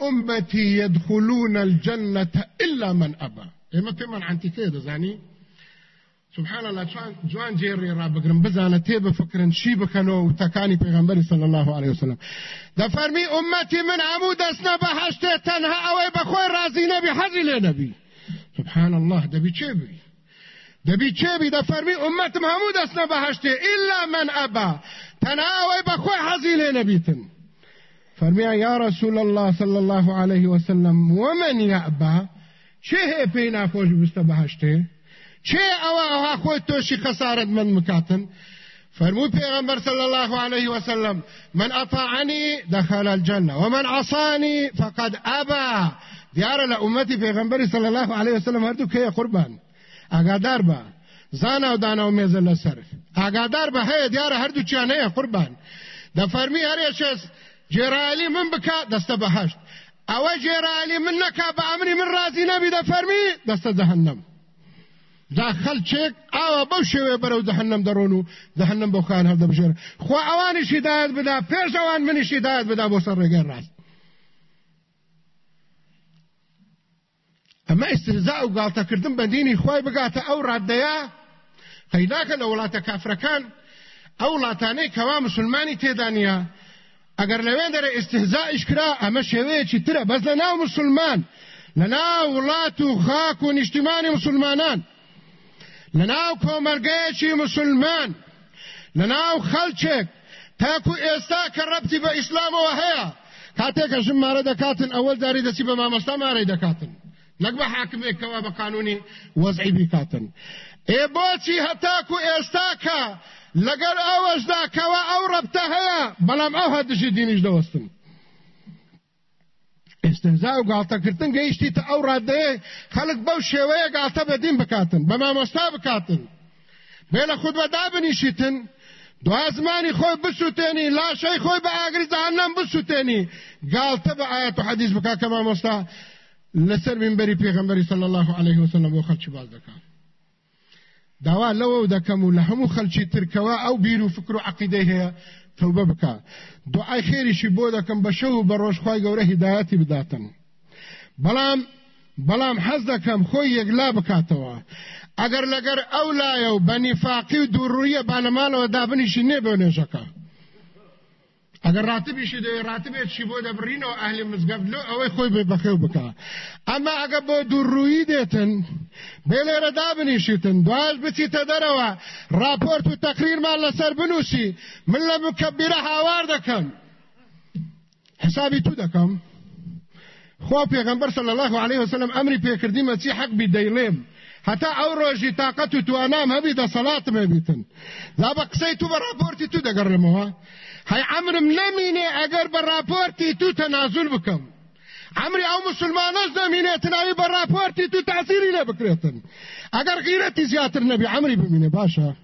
كل أمتي يدخلون الجنة إلا من أبى. اما تمن عن كده زاني؟ سبحان الله جوان جێڕێ ڕابگرن بزانە تێ بفکرن چی بکەنەوە و تەکانی پێغمبەری صلی الله عليه وسلم. دەفەرمی ئومەتی من هەموو دەستنە بە هەشتێ تەنها ئەوەی بەخۆی ڕازی نەبی حەزی لێ نەبی. سبحان الله دەبی چێ بی؟ دەبی چێبی دەفەرمی ئومەتم هەموو دەستنە بە هەشتێ إلا من ئەبا تەنها ئەوەی بەخۆی حەزی لێ نەبیتن. فرميا يا رسول الله صلى الله عليه وسلم ومن يأبى چه هي پێی خۆش بستە بەهشتێ چێ ئەوە ئەوها خۆی تۆشی خەسارت من مکاتن فرمو پیغمبر صلى الله عليه وسلم من اطاعني دخل الجنة ومن عصاني فقد ابى دیار له امتی پیغمبر صلی الله علیه وسلم هر تو کې قربان اگادار با زان أو دان أو میزل سر اگادار به هي دیار هر دو چانه قربان د فرمی هر شخص جێرالی من بکە دەستە بەهشت. ئەوە جێرالی من نەکا بە ئەمری من رازی نەبی دەفەرمی دەستە جەهەنەم دا خەلچێک ئاوە بەو شێوێ بەرەو دەهنم دەڕۆن و دەهنم بۆ خان هەردە بژێر. خوا ئەوانیشی دایت بدا پێش ئەوان منیشی دایت بدا بۆ سەر ڕێگەر ڕاست. ئەمە ئسترزا و گاڵتەکردن بەندینی خۆی بگاتە ئەو ڕاددەیە قەیداکەن لە وڵاتە کافرەکان. ئەو وڵاتانەی کەوا مسلمانی تێدانە ئەگەر لەوێ دەرە ئستهزائش کرا ئەمە شێوەیەکی ترە بەس لە ناو مسلمان. لە ناو وڵات و خاک و نیشتیمانی مسلمانان. لە ناو کۆمەرگەیەکی مسلمان. لە ناو خەلچێک تاکو ئێستا کە ڕەبتی بە ئیسلامەوە هەیە کاتێکە ژمارە دەکاتن ئەوەل داری دەسی بە مامۆستا مارەی دەکاتن نەک بە حاکمێکەوە بە قانونی وەزعی بیکاتن. ئێ بۆچی هەتاکو ئێستاکە لەگەر ئەوەشدا کەوە ئەو ڕەبتە هەیە بەڵام ئەو هەدشی دینیش دەوەستن ئێستهزا و گاڵتەکردن گەیشتی تا ئەو ڕادەیە خەڵک بەو شێوەیە گاڵتە بە دین بکاتن بە مامۆستا بکاتن. بێ لە خود بەدا بنیشیتن دوا زمانی خۆی بسووتێنی لاشەی خۆی بە ئاگری جەهەنەم بسووتێنی. گاڵتە بە ئاەت و حەدیث بکا کە مامۆستا لەسەر منبەری پێغەمبەری صلی الله عليه وسلم بۆ خەڵکی باز دەکات داوا لەوە دەکەم و لە هەموو خەلکی ترکەوە ئەو بیر و فکر و عقیدەی هەیە توبە بکە دوعای خێریشی بۆ دەکەم بە شەو بە ڕۆژخوای گەورە هیدایەتی بداتن بەڵام بەڵام حەز دەکەم خۆی یەکلا بکاتەوە. ئەگەر لەگەر ئەو لایە و بە نیفاقی و دووڕوویە بانەمانەوە دابنیشی نێ بۆ نێژەکە. اگر راتبیشی دی راتبێتشی بۆ دەبڕینەوە ئەهلی مزگەفت لۆ ئەوەی خۆی بێ بەخێو بکە ئەمە ئەگە بۆ دووڕووی دێتن بێ لێرە دابنیشیتن دواش بچیتە دەرەوە راپۆرت و تەقریرمان لەسەر بنووسی من لە مکەبیرە هاوار دەکەم حسابی تو دەکەم خۆ پێغەمبەر صلی الله عليه وسلم ئەمری پێکردیمە چی حەق بی دەیڵێم هەتا ئەو ڕۆژی تااقەت و توانام هەبی دەسەڵاتم هەبیتن لا بە قسەی تو بە راپۆرتی تو دەگەڕێمەوە عمرم نمینه اگر بر راپورتی تو تنازل بکم. عمری أو مسلمانش نمینه تناوی بر راپورتی تو تأثیری نبکریتن اگر غیرتی زیاتر نبی عمری بمینه باشا.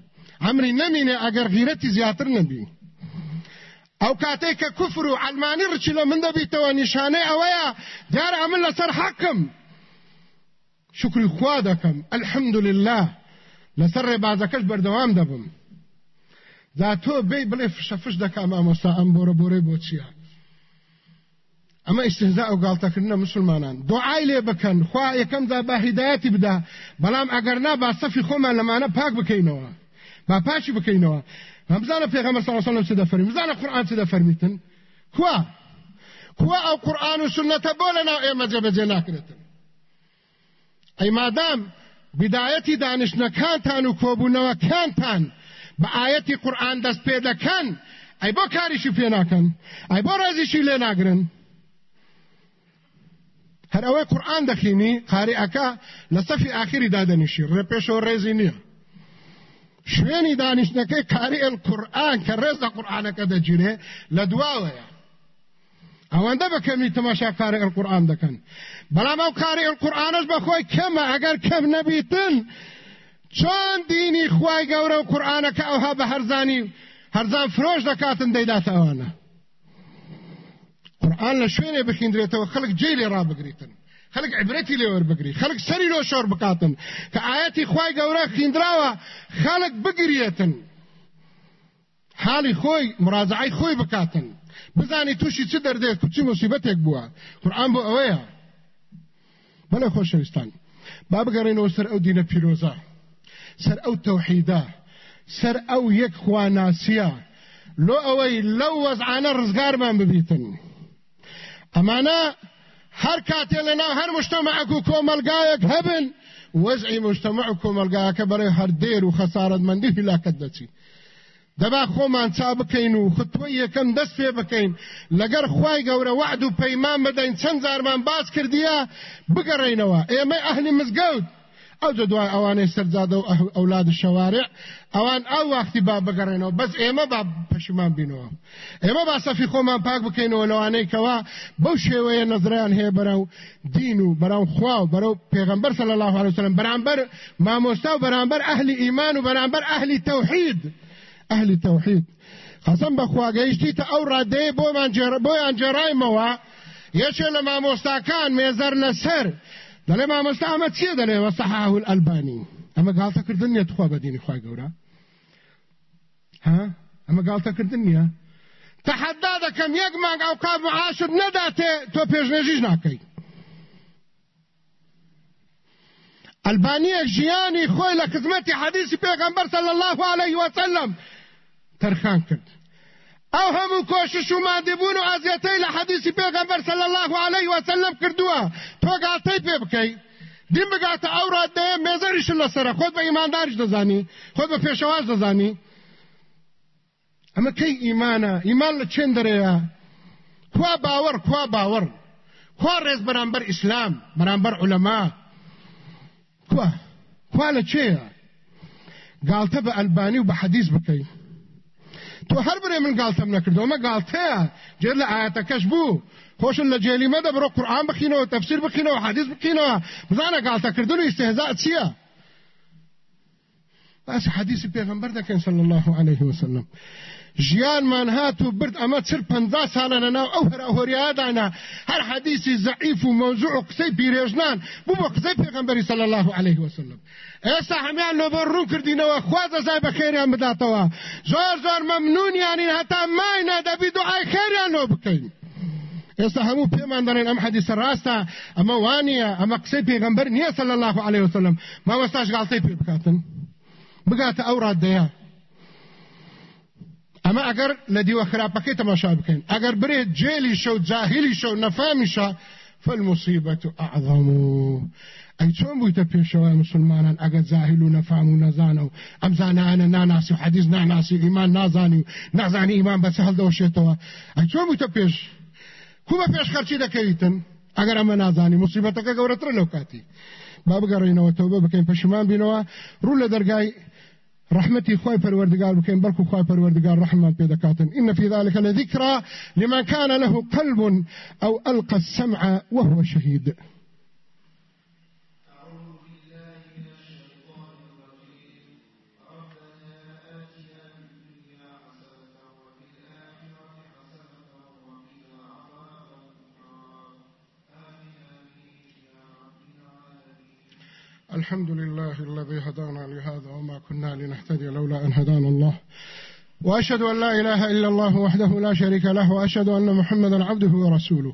عمری نمینه اگر غیرتی زیاتر نبی. أو کاته که کفر و علمانی رچلو من دبی تو نشانه اویا دیار عمل لسر حکم شکری خوا دکم. الحمدلله. دبم. دا تۆ بێ بڵێ فشەفش دەکا مامۆستا ئەم بۆرە بۆرەی بۆ چییە ئەمە ئیسهزا ئەو گاڵتەکردنە مسلمانان. دعای لێ بکەن خوا یەکەمدا با هیدایەتی بدا. بەڵام ئەگەر نا با سەفی خۆمان لەمانە پاک بکەینەوە. با پاچی بکەینەوە. علیه و سلم چه دەفەرمی مزانە قورئان چه دەفەرمیتن؟ کوا کوا ئەو قورئان و سنەتە بۆ لەناو ئێمە جێبەجێ ناکرێتن. ئەی مادام بدایەتی دانشنەکانتان و کۆبوونەوەکانتان بە ئاەتی قورآن دەست پێ دەکەن. ئەی بۆ کاریشی پێ ناکەن. ئەی بۆ ڕێزیشی لێ ناگرن. هەر ئەوەی قورآن دەخینی قاریئەکە لە سەفی ئاخری دادەنیشی. ڕێ پێشەوە ڕێزی نییە. شوێنی دانیشتەکەی کاری القورآن کە ڕێز لە قورآانەکە دەگیرێ لە دواوەیە ئەوەندە بەکەمی تەماشا کاری القورآن دەکەن. بەڵام ئەو کاری القورآنش بەخۆی کەمە ئەگەر کەم نەبیتن. چۆن دینی خوای گەورە و قورآانەکە ئەوها بە هەرزانی هەرزان فرۆش دەکاتن دەیداتە ئەوانە. قورآن لە شوێنێ بخیندرێتەوە خەڵک جێ لێ ڕابگریتن. خەڵک عبرەتی لێوەربگری خەڵک سەری لۆ شۆر بکاتن. کە ئاەتی خوای گەورە خیندراوە خەڵک بگرێتن حالی خۆی مراجعی خۆی بکاتن. بزانی تووشی چ دەردێت چی مصیبەتێک بووە. قورآن بۆ ئەوەیە. بەڵێ خۆشەویستان. با بگەڕێنەوە سەر ئەو دینە پیرۆزە سەر ئەو تەوحیدا سەر ئەو یەک خواناسیە لۆ ئەوەی لەو وەزعانە ڕزگارمان ببیتن. ئەمانە هەر کاتێ لەناو هەر مشتەمەعەک و کۆمەلگایەک هەبن وەزعی مجتمع و کۆمەلگایەکە بەڕێ هەر دێر و خەسارەتمەندی هیلاکەت دەچی دەبا خۆمان چا بکەین و خطوەی یەکەم دەست پێ بکەین لەگەر خوای گەورە وعد و پەیمان بدەین چەند زارمان باس کردیە بگەڕێینەوە ئێمە ئەهلی مزگەوت جە دوای ئەوانەی سەرزادە و ئەولاد شەوارع ئەوان ئەو وەختی با بگەڕێنەوە بەس ئێمە با پەشمان بینەوە. ئێمە با سەفی خۆمان پاک بکەینەوە لەوانەی کەوا بەو شێوەیە نەزریان هەیە بەرەو دین و بەرەو خوا و بەرەو پێغەمبەر صلی الله عليه وسلم بەرامبەر مامۆستا و بەرامبەر ئەهلی ئیمان و بەرامبەر ئەهلی تەوحید. ئەهلی تەوحید. قەسەم بەخوا گەیشتیتە ئەو ڕادەیە بۆمان بۆیان جێڕایمەوە یەکێ لە مامۆستاکان مێزەر لەسەر. دەڵێ مامۆستا ئەمە چیە دەڵێ وەسەحاه الئەلبانی ئەمە گاڵتەکردن نیە تخوا بە دینی خوای گەورە. ها؟ ئەمە گاڵتەکردن نییە. تەحەدا دەکەم یەک مانگ ئەو کاب معاشر نەداتێ تۆ پێشنێژیش ناکەی. ئەلبانیەک ژیانی خۆی لە خزمەتی حەدیثی پێغەمبەر صلی الله عليه وسلم تەرخان کرد. أو همو کوشش و مادبون و ازیتی لحدیثی پیغمبر صلی الله علیه و سلم کردووە تۆ گاڵتەی پێ بکەی دین بگاتە ئەو ڕادەیە مێزەریش لەسرە خۆت بە ئیمانداریش دەزانی خۆت بە پێشەواز دەزانی ئەمە کەی ئیمانە ئیمان لە چێن دەرەیە کوا باوەڕ کوا باوەڕ کوا ڕێز بەرامبەر ئیسلام بەرامبەر عولەما کوا. کوا لە چێە گاڵتە بە ئەلبانی و بە حەدیث بکەی تۆ هەر برێ من گاڵتەم نەکردەوە مە گاڵتەیە جێر لە ئاەتەکەش بوو خۆشن لە جێلیمەدە بڕۆ قورآن بخینەوە تەفسیر بخینەوە حەدیث بخینەوە بزانە گاڵتەکردن و ئیستهزا چییە باس حدیث پیغمبر دەکەن صلی الله عليه وسلم ژیانمان هات و برد ئەمە چر پ ساڵە لەناو ئەو هەر هۆریادانا هەر حەدیسی زعیف و مەوزوع و قسەی پیرێژنان بوو بۆ قسەی پێغمبەری صلی الله عليه وسلم. ئێستا هەمیان لۆ بۆ ڕوون کردینەوە خوا دەزای بە خێریان بداتەوە زۆر زۆر مەمنونیانین هەتا مای نەدەبی دوعای خێریان لۆ بکەین ئێستا هەموو پێمان دەڵێن ئەم حەدیسە ڕاستە ئەمە وانە ئەمە قسەی پێغمبەر نییە صلی الله عليه وسلم. ماوەستاش گاڵتەی پێ بکاتن بگاتە ئەو ڕادەیە ئەگەر لە دیوە خراپەکەی تەماشا بکەین ئەگەر برێت جێلی شە و جاهلی شە و نەفامیشە فالمصيبة أعظم. ئەی چۆن بوویتە پێشەوەی مسلمانان ئەگە زاهل و نەفام و نەزانە و ئەم زانانە ناناسی و حەدیز ناناسی ئیمان نازانی و نازانی ئیمان بەچە هەڵدەوەشێتەوە ئەی چۆن بوویتە پێش کومە پێش خەرچی دەکەویتن ئەگەر ئەمە نازانی مصیبەتەکە گەورەتر لەو کاتی با بگەڕینەوە تەوبە بکەین پەشمان بینەوە ڕوو لە دەرگای رحمتي خوي پروردگار بكين بركو خوي پروردگار رحمة بيدكاتن إن في ذلك لذكرى لمن كان له قلب أو ألقى السمع وهو شهيد. الحمد لله الذي هدانا لهذا وما كنا لنهتدي لولا أن هدانا الله. وأشهد أن لا إله إلا الله وحده لا شريك له وأشهد أن محمدا عبده ورسوله.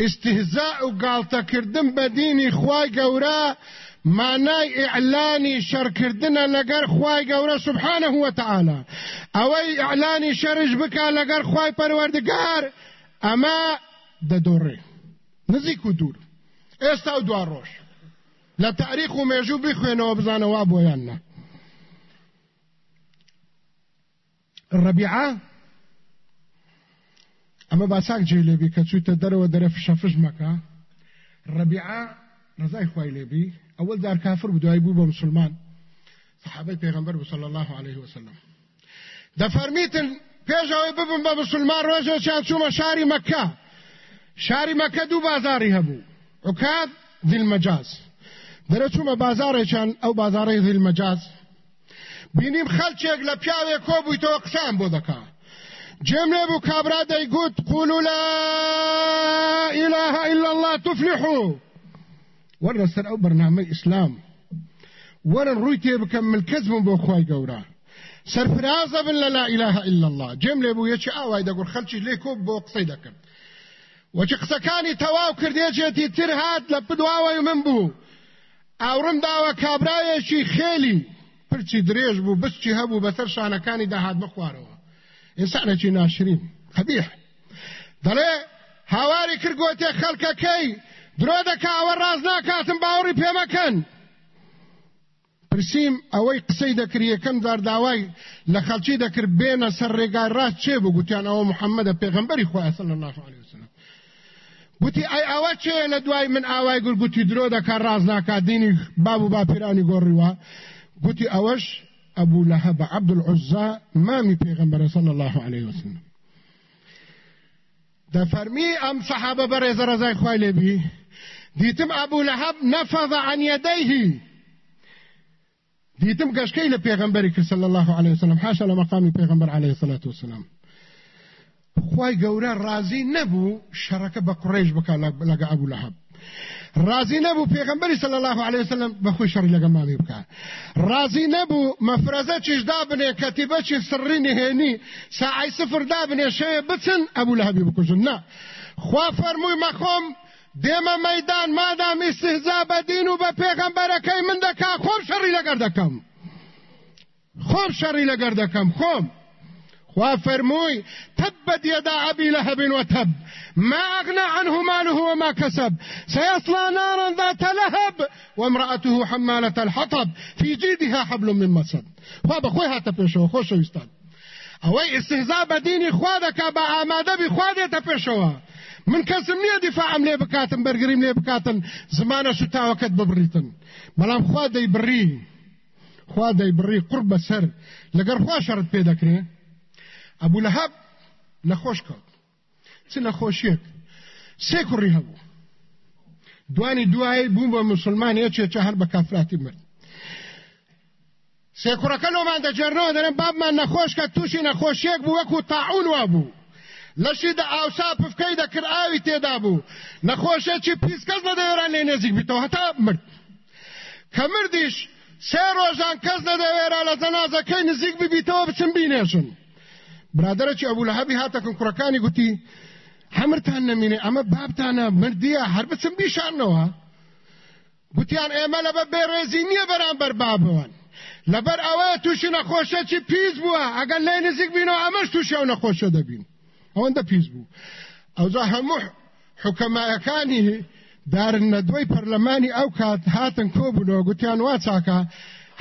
استهزاء و گاڵتەکردن بە دینی خوای گەورە مانای ئیعلانی شەرکردنە لەگەر خوای گەورە سبحانه وتعالى ئەوەی ئیعلانی شەرش بکە لەگەر خوای پەروەردگار ئەمە دەدۆڕێ. نزیک و دوور. ئێستا و دوار ڕۆژ. لە تاریخ و مێژوو بخوێنەوە بزانەوە بۆیان نە ڕەبیعە ئەمە باساک جێ لێبی کە چووتە دەرەوە دەرە فشەفش مەکە ڕەبیعا ڕزای خوای لێبی ئەوەل دار کافر بوو دوای بوو بە مسلمان. صحابەی پێغەمبەر صلی الله عليه وسلم. دەفەرمیتن پێشەوەی ببن بە مسلمان ڕۆژێکیان چوومە شاری مەکە. شاری مەکە دوو بازاری هەبوو. عکاد ذی المەجاز دەرە چوومە بازارێکیان ئەو بازارەی ذی المەجاز بینیم خەلچێک لە پیاوێک کۆبوویتەوە قسان بۆ دەکات جمله بو كابرا دايقود قولوا لا إله إلا الله تفلحوا. ورنا سر أو برنامج إسلام. ورن رويتي بكمل كذب بو خواي قورا. سر فرازة بلا لا إله إلا الله. جمله بو يشي آواي دقول خلشي ليكو بو قصيدة كرد. وچ قسەکانی تەواو کردێجێتی تر هات لە بدواوەی من بوو ئاورم داوە کابرایەکی خێلی پرچی درێژ بوو بچی هەبوو بەسەر شانەکانی داهات بخوارەوە ئێسانەکی ناشرین؟ خەبیح دەڵێ هاواری کردگۆتێ خەڵکەکەی درۆ دەکا ئەوە ڕاز ناکاتم باوەڕی پێمەکەن. پرسییم ئەوەی قسەی دەکری یەکەم دار داوای لە خەڵکی دەکرد بێنە سەر ڕێگای ڕاست چێ بوو گوتیان ئەوە محەممەدە پێغمبەری خۆی صلی الله عليه وسلم. گوتی ئەی ئەوە چێ لە دوای من ئاوای گول گوتی درۆ دەکات ڕاز ناکات؟ دینی باب و باپیرانی گۆڕیوە. گوتی ئەوەش لە هەبە عبد العزا مامی پێغمبەر صلی الله عليه وسلم. دەفەرمی ئەم سەحابە بەڕێزە ڕزای خوای لێبی دیتم ئەبوو لە هەب نەفەض عن گەشکەی لە پێغمبەری کرد صلی الله عليه وسلم حاشا لە مقامی پێغمبەر عليه الصلاة والسلام خوای گەورە شەڕەکە بە قڕێژ بکە لەگە ئەبوو لە هەب رازی نەبوو پێغمبەری صلی الله عليه وسلم بەخۆی شەڕی لەگە مامی بکە. رازی نەبوو مەفرەزە چیش دابنێ کەتیبەچی سڕی نهێنی ساعی سفر دابنێ شەوێ بچن ئەبوو لە هەبی بکوژن. نا خوا فەرمووی مەخۆم دێمە مەدان مادام استهزا بە دین و بە پێغەمبەرەکەی من دەکا خۆم شەڕی لەگەر دەکەم. خۆم شەڕی لەگەر دەکەم خۆم. خوا فرموي تبت يدا أبي لهب وتب. ما أغنى عنه ماله وما كسب. سيصلى نارا ذات لهب وامرأته حمالة الحطب. في جيدها حبل من مسد خوا بخوي تپیشو خوشو استاد أوي استهزاء بديني خوا دكا با آماده تپیشو من کەسم نییە دیفاعم لێ بکاتم بەرگریم لێ بکاتن زمانە سوتاوەکەت ببڕیتن بەڵام خوا دەی بڕی خوا دەی بڕی قڕ بەسەر لەگەر خوا شەرت ئەبوو لە هەب نەخۆش کەوت چ نەخۆشیەک سێ کوڕی هەبوو دوانی دوایی بووم بە مسلمانی ئەچێکە هەر بە کافراتی مرد سێکوڕەکە لۆمان دەجێڕنەوە دەرێن بابمان نەخۆش کە تووشی نەخۆشیەک بوو وەکو تاعون وا بوو لەشی دە ئاوسا پفکەی دەکرد ئاوی تێدا بوو نەخۆشێکی پیسکەس نەدەوێران لێ نێزیک بیتەوە هەتا مرد کە مردیش سێ ڕۆژان کەس نەدەوێرا لە جەنازەکەی نزیک ببیتەوە بچن بینێژن برادرەی ئەبوو لە هەبی هاتەکەم کوڕەکانی گوتی هەمرتان نەمینێ ئەمە بابتانە مردیە هەر بچم بیشانەوە. گوتیان ئێمە لەبە بێڕێزی نییە بەرامبەر بابەوەن لەبەر ئەوەیە تووشی نەخۆشەکی پیس بووە ئەگەر لای نزیک بینەوە ئەمەش تووشە و نەخۆشە دەبین. ئەوەندە پیس بوو. ئەوجا هەموو حکەمایەکانی دارن نەدوای پەرلەمانی ئەو کات هاتن کۆبوونەوە گوتیان وا چاکە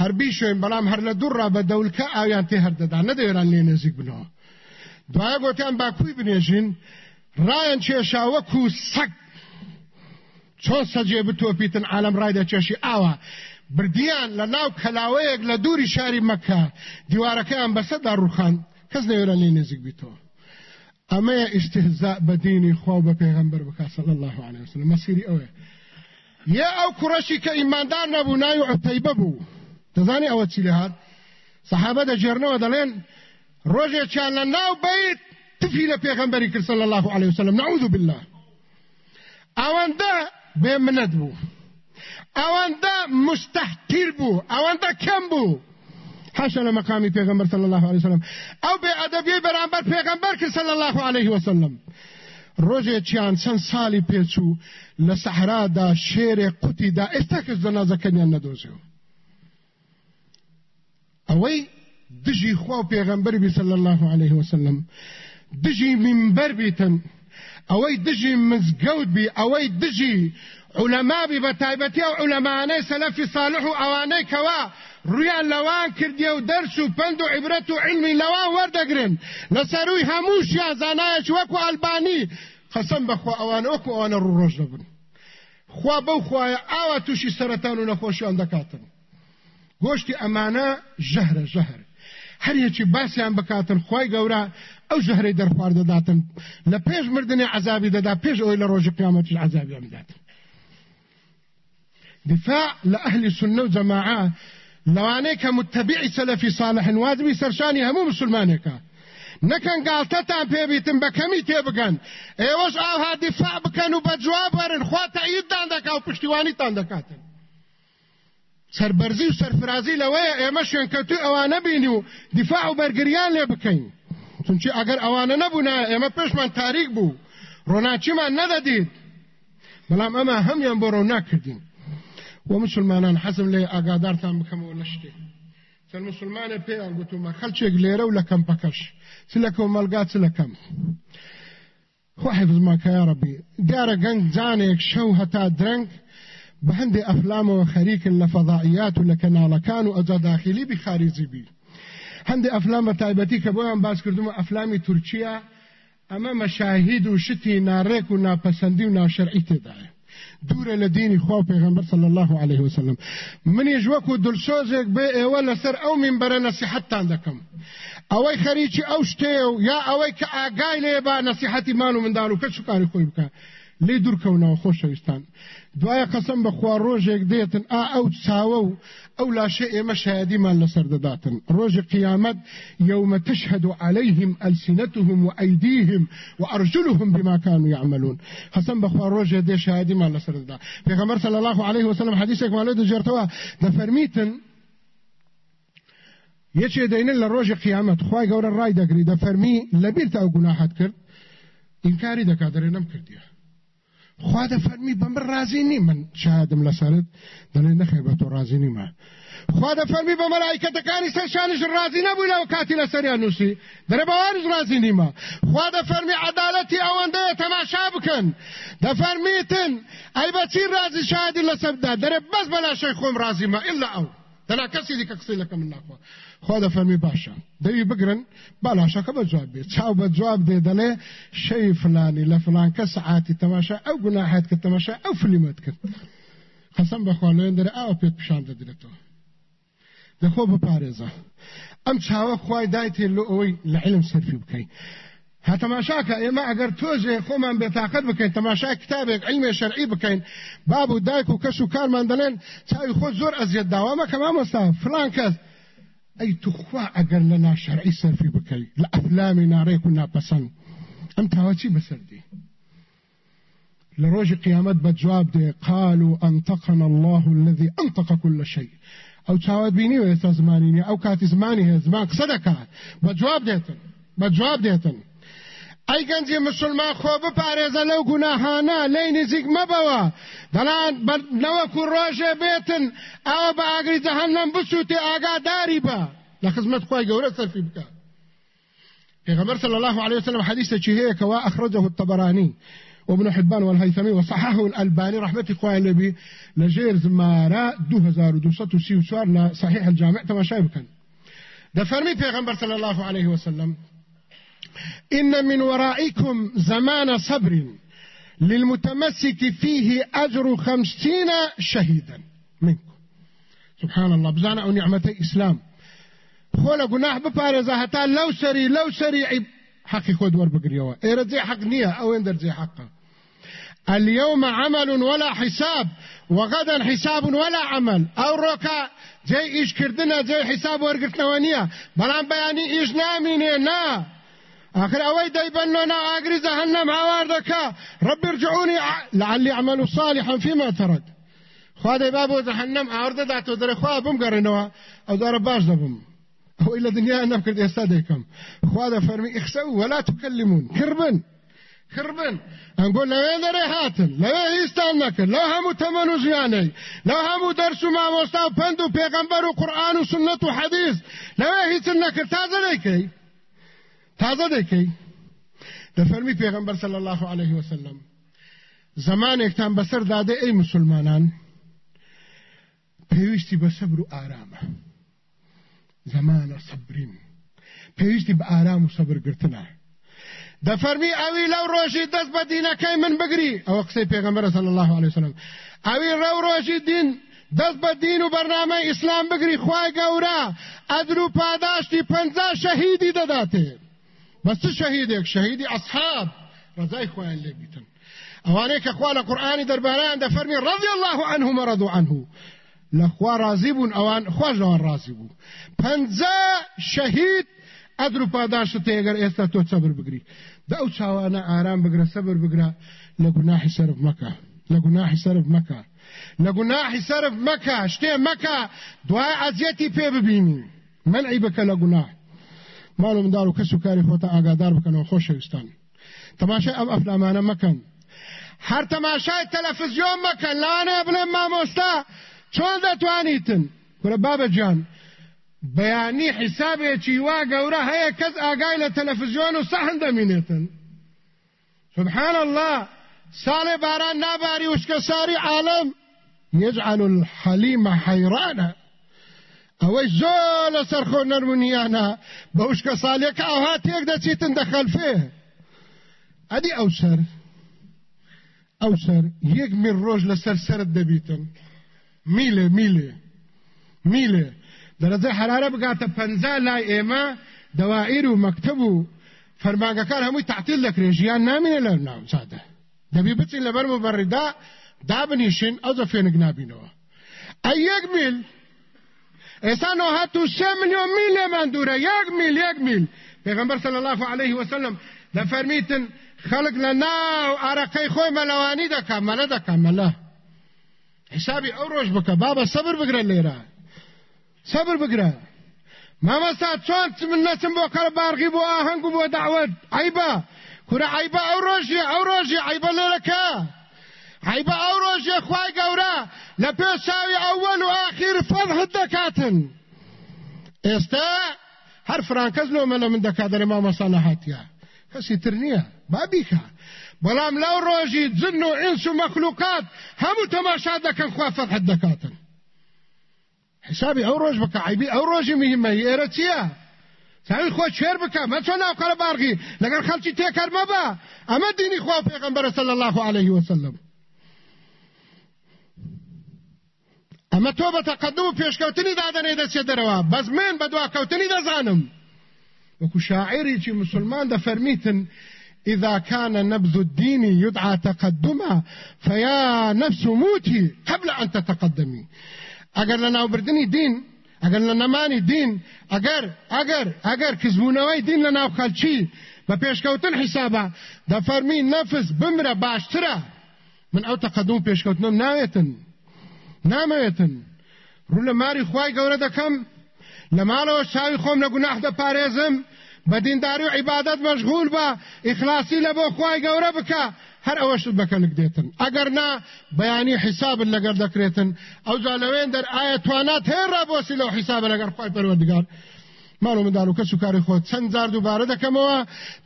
هەربی شوێن بەڵام هەر لە دوڕا بە دەولکە ئاویان تێ هەردەدا نەدەێران لێ نزیک بنەوە. دوایە گوتیان باکوی بنێژین ڕایەن کێشاوەکو سەک چۆن سەجێ بتۆپیتن عالم ڕای دەچێشی ئاوە بردیان لە ناو کەلاوەیەک لە دووری شاری مەکە دیوارەکەیان بەسەدا ڕوخان کەس نەوێرە لێ نزیک بیتەوە ئەمەیە ئیشتهزاء بە دینی خوا بە پێغەمبەر بکە صلی الله عليه وسلم مەسیری ئەوەیە یا ئەو کوڕەشی کە ئیماندار نەبوو ناوی عتەیبە بوو دەزانی ئەوە چی لە هات سەحابە دەجێرنەوە دەڵێن ڕۆژێکیان لە ناو بیت تفی لە پێغەمبەری کرد صلی الله عليه وسلم. نعوذ بالله. ئەوەندە بێ منەت بوو ئەوەندە مستحتیر بوو ئەوەندە کەم بوو حاشا لە مقامی پێغەمبەر صلی الله عليه وسلم. ئەو بێ ئەدەبیەی بەرامبەر پێغەمبەر کرد صلی الله عليه وسلم. ڕۆژێکیان چەند ساڵی پێچوو لە سەحرادا شێرێ قوتیدا ئێستا کەس جەنازەکەنیان نەدۆزیەوە ئەوەی دژی خوا و پێغەمبەر بی صلی الله عليه وسلم. منبەر بیتن. ئەوەی دژی مزگەوت بی ئەوەی دژی علەما بی بە تایبەتی ئەو علەمانەی سەلەفی صالح ئەوانەی کەوا ڕویان لەوان کردیە و دەرس و پند و عیبرەت و علمی لەوان وەردەگرن لەسەروی هەمووشیان زانایەکی وەکو ئەلبانی قەسەم بەخوا ئەوانە وەکو ئەوانە ڕوڕۆژ دەبن خوا بەو خوایە ئاوا تووشی سەرەتان و نەخۆشیان دەکاتن گۆشتی ئەمانە ژەهرە ژەهر هەر یەکی باسییان بکاتن خی گەورە ئەو ژەهرەی دەرخوار دەداتن. لە پێش مردنی عذابی دەدا پێش ئەوی لە ڕۆژی قیامەتی عذابی ئەمداتن دفاع لأهل السنة وجماعة لوانەیە کە متبعی سەلەفی صالحن واجبی سەرشانی هەموو مسلمانێکە. نەکەن گاڵتەتان پێبیتن بە کەمی تێبگەن ئێوەش ئاها دیفاع بکەن و بە جواب بەرن خوا تەعیددان دەکا و پشتیوانیتان دەکاتن. سربەرزی و سەرفرازی لەوەیە ئێمە شوێنکەوتوی ئەوانە بینی و دیفاع و بەرگریان لێ بکەین چونچی ئەگەر ئەوانە نەبوونا ئێمە پێشمان تاریک بوو ڕۆناچیمان نەدەدیت بەڵام ئەمە هەمیان بۆ ڕۆ ناکردین و مسلمانان حەزم لێ ئاگادارتان بکەمەوە لە شتێ چەند مسلمانە پێیان گوتومە خەلچێک لێرە و لە کەمپەکەش چ لە کۆمەلگا چ لە کەم خۆ حیفزماکە یا بە هەندێ ئەفلامەوە خەریکن لە فەضائیات و لە کەناڵەکان و ئەجا داخلی بی خارجی بی هەندێ ئەفلام بە تایبەتی کە بۆیان باس کردومە ئەفلامی تورکیا ئەمە مەشاهید و شتی ناڕێک و ناپەسەندی و ناشەرعی تێدایە دوورە لە دینی خوا پێغمبەر صلی الله عليه وسلم. منیش وەکو دڵسۆزێک بێ ئێوە لەسەر ئەو منبەرە نەسیحەتتان دەکەم ئەوەی خەریکی ئەو شتێ و یا ئەوەی کە ئاگای لێ با نەسیحەتی مان و منداڵ و کە چکاری خۆی بکە لێ دوورکەونەوە خۆشەویستان دوایە قەسم بەخوا ڕۆژێک دێتن ئا ئەو چاوە و ئەو لاشە ئێمە شایدیمان لەسەر دەداتن. ڕۆژی قیامەت يوم تشهد عليهم ألسنتهم وأيديهم وأرجلهم بما كانوا يعملون. قسم بخوا روجه دي شهادیمان لەسەر دەدا. پێغەمبەر صلی الله عليه وسلم حدیثێک مالێ دەجێرتەوە دەفەرمیتن یەکێ دەینن لە ڕۆژی قیامەت خوای گەورە ڕای دەگری دەفەرمی لەبیر تا ئەو گوناحات کرد ئینکاری دەکات دەرێ نەم خوا بەمبر رازی نی من. شادم لەسرت دەڵێ نەخێ بە تۆ رازی نیمە. خوا دەفەرمی بە مەلایکەتەکانی سەرشانش رازی نەبووی لەو کاتی لەسەریان نووسی. دەرێ بەوانش رازی نیمە. خوا دەفەرمی عدالەتی ئەوەندەیە تەماشا بکەن. دەفەرمیتن ئەی بەچی رازی شادی لەسەردا؟ دەرێ بەس بەلاشەی خۆم رازیمە ئللا ئەو. دەنا کەسی دیکە قسەی لەکەم من ناخوا. خوا دەفەرمی باشە دەوی بگرن بالاشەکە بە جواب بێت چاو بە جواب دێ دەڵێ فلانی لە فلان کە سعاتی تەماشا ئەو گوناحات کرد تەماشا ئەو فلیمت کرد. قەسەم بەخوا لێن دەرە ئاوە پێت پیشان دەدرێتەوە دەخۆ بپارێزە ئەم چاوە خوای دایتێ لە ئەوەی لە ها تەماشاکە ئێمە ئەگەر تۆژێ خۆمان بێتاقەت بکەین تەماشای کتابێک علمێ شەرعی بکەین باب و دایک و کەس و کارمان دەڵێن چاوی خۆ زۆر ئەزیێت داوامە کە مامۆستا فلان کەس ئەی توخوا ئەگەر لە ناشەرعی سەرفی بکەی لە ئەفلامی ناڕێک و ناپەسەند ئەم تاوەچی بەسەردی لە ڕۆژی قیامەت جواب الله الذي أنطق كل شيء. ئەو چاوت بینی و ئێستا زمانی ئەو کاتی زمانی هەیە زمان قسە دەکات ئەی گەنجی مسلمان خۆ بپارێزە لەو گوناهانە لی نزیک مەبەوە دەڵان نەوەکو ڕۆژێ بێتن ئەوە بە ئاگری جەهەنەم بچوتێ ئاگاداری بە لە خزمەت خۆی گەورە سەرفی بکە پیغمبر صلى الله عليه وسلم حديثة هي كوا أخرجه الطبراني. وابن حبان والهيثمي وصححه الألباني رحمة إخوان لبي. لجير زمارة 2234 لصحيح الجامع تماشاي بكن. ده فرمي پیغمبر صلى الله عليه وسلم. إن من ورائكم زمان صبر للمتمسك فيه أجر خمسين شهيدا منكم. سبحان الله بزانا أو نعمتي إسلام. خۆلە گوناح بپارێزە هەتا لەو سەری لەو سەری حەقی خۆ وەربگریەوە. ئێرە جێ حەق نییە ئەوێن دەرجێ حەقە. اليوم عمل ولا حساب وغدا حساب ولا عمل. أو روكا جاي إيش كردنا جاي حساب ورقتنا ونيا بلان بياني إيش ناميني نا. آخر اوي دايبنونا اقري جهنم عواردك رب ارجعوني لعلي اعمل صالحا فيما ترك خوا دای بابو جهنم آورده داتو. در خوا بم قرنوا أو دار باش دبم أو إلى دنيا نفكر ديستا ديكم خوا دا فرمي اخسوا ولا تكلمون كربن كربن نقول لوين دري هاتن لوين هيستان لو همو تمنو زياني لو همو درسو ما مستاو پندو پیغمبر و قرآن و سنت و تازه دیکی تازه دیکی دفرمی پیغمبر صلی الله علیه وسلم. زمانێکتان بەسەر دادێ ئەی مسلمانان. پێویستی بە سەبر و ئارامە. زمانە سەبرین. پێویستی بە ئارام و سەبرگرتنە. دەفەرمی ئەوی لەو ڕۆژی دەست بە دینەکەی من بگری. ئەوە قسەی پێغەمبەر صلی الله عليه وسلم. ئەوی ڕەو ڕۆژی دین دەست بە دین و بەرنامە ئیسلام بگری خوای گەورە. ئەدر و پاداشتی پەنجا شەهیدی دەداتێ. بەس شەهیدێک شەهیدی ئەصحاب ڕزای خۆیان لێبیتن ئەوانەیە کە خوا لە قورئانی دەربارەیان الله عنهم ورضوا عنه لەخوا ڕازی بوون ئەوان خۆش لەوان ڕازی بوو پەنجا شەهید ئەدر و پاداشت تێگەر ئێستا تۆ سەبر بگری. دا ئەو چاوانە ئارام بگرە سەبر بگرە. لە گوناحی سرف مەکە. لە گوناحی سرف مەکە. لە گوناحی سرف مەکە شتێ مەکە. دوای عەزیەتی پێ ببینی. گوناح. ماڵ و منداڵ و کەس و کاری خۆتە ئاگادار بکەنەوە خۆشەویستان تەماشای ئەم ئەفلامانە مەکەن هەر تەماشای تەلەفزیۆن مەکەن لانێ بڵێن مامۆستا چۆن دەتوانیتن کورە بابە جان بەیانی حیسابێکی وا گەورە هەیە کەس ئاگای لە تەلەفزیۆن و سەحن دەمینێتن سبحان الله ساڵێ باران ناباری وشکە ساری عالم. يجعل الحليم حيرانا ئەوەی زۆر لە سەرخۆ نەرمونیانە بەوشکە ساڵێکە ئەوها تێک دەچیتن دەخەلفێ ئەدی ئەو سەر ئەو سەر یەک میر ڕۆژ لەسەر سرت دەبیتن. میلێ میلێ میلێ. دەرەجە حرارە بگاتە پەنج لای ئێمە دەوائیر و مەکتب و فەرماگەکان هەمووی تعتیل دەکرێ. ژیان نامینە لە ناوچادە دەبی بچین لەبەر مبەڕیدا دابنیشن ئەو زە فێنک نابینەوە. ئەی میل نۆ هاتو سێ ملیۆن میل لێمان دوورە یەک میل یەک میل پێغەمبەر صلی الله عليه وسلم دەفەرمیتن خەڵک لە ناو ئارەکەی خۆی مەلەوانی دەکا مەلە دەکا مەلە حسابی ئەو ڕۆژ بکە بابە سەبر بگرە لێرە سەبر بگرە مامەستا چۆن من نەچم بۆ کەڵ بارغی بۆ ئاهەنگ و بۆ داوت عیبە کورە عیبە ئەو ڕۆژی ئەو ڕۆژی عیبە لێرەکە عیبە ئەو ڕۆژێ خوای گەورە لە پێشاوی ئەوەل و ئاخیر فەضحت دەکاتن. ئێستا هەر فرانکەس لۆمە لە من دەکات دەرێ مامەسا نەهاتیە کەسی تر نییە بابیکە بەڵام لەو ڕۆژی جن و ئینس و مەخلوقات هەموو تەماشا دەکەن خوا فەضحت دەکاتن. حسابی ئەو ڕۆژ بکە عیبی ئەو ڕۆژی مهمە ئێرە چییە؟ ساوی خۆ چێر بکە مە چۆن ناوکەرە بارغی لەگەر خەڵکی تێکەر مەبە. ئەمە دینی خوا پێغەمبەر صلی الله عليه وسلم. ئەمە تۆ بە تەقدم و پێشکەوتنی دادەنێ دەچێت دەرەوە بەس من بە دواکەوتنی دەزانم. وەکو شاعرێکی مسلمان دەفەرمیتن إذا كان نبذ الدين يدعى تقدما فيا نفس موتي قبل أن تتقدمي. أجر لنا بردني دين أجر لنا ماني دين أجر أجر أجر كزبونوي دين لنا وخلشي بپیشکوتن حسابه دا فرمی نفس بمره باشتره من أو تقدم پیشکوتنم ناویتن نامەوێتن. ڕوو لە ماری خی گەورە دەکەم. لە ماڵەوە چاوی خۆم لە گوناح دەپارێزم. بە دینداری و عیبادت مەشغول بە. ئیخلاسی لە بۆ خی گەورە بکە. هەر ئەوەشت بەکەلک دێتن ئەگەر نا بەیانی حیسابن لەگەر دەکرێتن. ئەو جا لەوێن دەر ئایا توانات هێرا بۆسی لەو حیسابە لەگەر خی پەروەردگار. ماڵ و منداڵ و کەس و کاری خۆت. چەند جار دووبارە دەکەمەوە.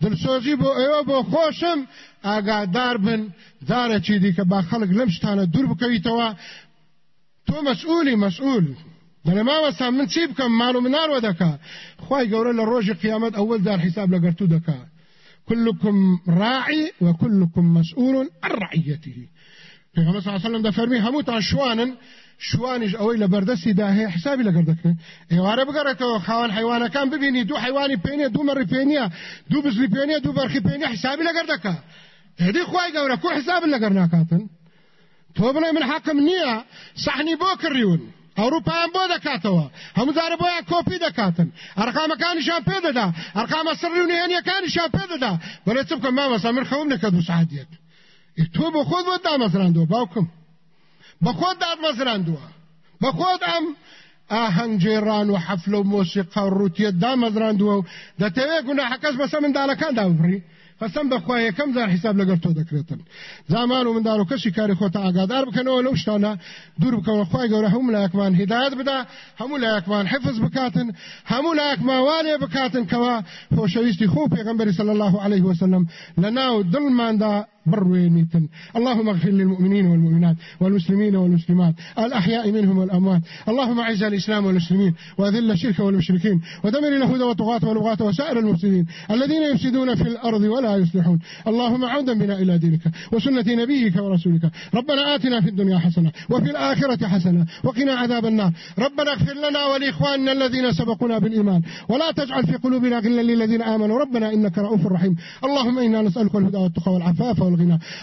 دڵسۆزی بۆ ئێوە بۆ خۆشم. ئاگادار بن. جارێکی دیکە با خەڵک لەم شتانە دوور بکەویتەوە. تۆ مەسئولی مەسئول دەلەماوەسا من چی بکەم ماڵ و منار دەکا خی گەورە لە ڕۆژی قیامەت ئەوەل دار حیساب لەگەرتو دەکا كلكم راعي وكلكم مسؤول عن رعيته پیغمبر صلی الله علیه و سلم د فرمی هموتان شوانن شوانیش ئەوەی لە بەردەستی دا هەیە حسابی لەگەر دەکرێت ئێوارە بگەڕێتەوە خاوەن حیوانەکان ببینی دوو حیوانی پێنێ دوو مەڕی پێنیە دوو بزلی پێنێ دوو بەرخی پێنێ حسابی لەگەر دەکا هدی خوای گەورە کو حساب لەگەر ناکاتن تۆ بڵێ من حەکم نییە سەحنی بۆ کڕیون ئەوروپایان بۆ دەکاتەوە هەموو جارە بۆیان کۆپی دەکاتن ئەرقامەکانیشان پێ دەدا ئەرقامە سڕی و نهێنیەکانیشان پێ دەدا بەڵێ چ بکەم مامەسا من خەوم نەکە دوو سعادێت تۆ بۆ خۆت بۆ دامەزراندەوە باوکم بە خۆت دادمەزراندووە بە خۆت ئەم ئاهەنگجێڕان و حەفلە و مۆسیقا و ڕوتیت دامەزراندووە و دەتەوێت گوناحەکەس بەسە منداڵەکان دابڕی قسم بخواه یکم زار حساب لەگەر تۆ دەکرێتن زامان و منداڵ و کەسی کاری خۆتە ئاگادار بکەنەوە لەو شتانە دوور بکەوە خی گەورە هەموو هدایت بدا هەموو لایەکمان حفظ بکاتن. هەموو لایەکمان وانێ بکاتن کەوا خۆشەویستی خۆ پێغمبەری صلی الله عليه وسلم لە ناو دڵماندا بروينيتن اللهم اغفر للمؤمنين والمؤمنات والمسلمين والمسلمات الأحياء منهم والأموات. اللهم اعز الإسلام والمسلمين وأذل الشرك والمشركين ودمر اليهود والطغاة والبغاة وسائر المفسدين الذين يفسدون في الأرض ولا يصلحون. اللهم عودا بنا إلى دينك وسنة نبيك ورسولك. ربنا آتنا في الدنيا حسنة وفي الآخرة حسنة وقنا عذاب النار. ربنا اغفر لنا ولإخواننا الذين سبقونا بالإيمان. ولا تجعل في قلوبنا غلا للذين آمنوا. ربنا إنك رؤوف رحيم. اللهم إنا نسألك الهدى والتقى والعفاف والغنى.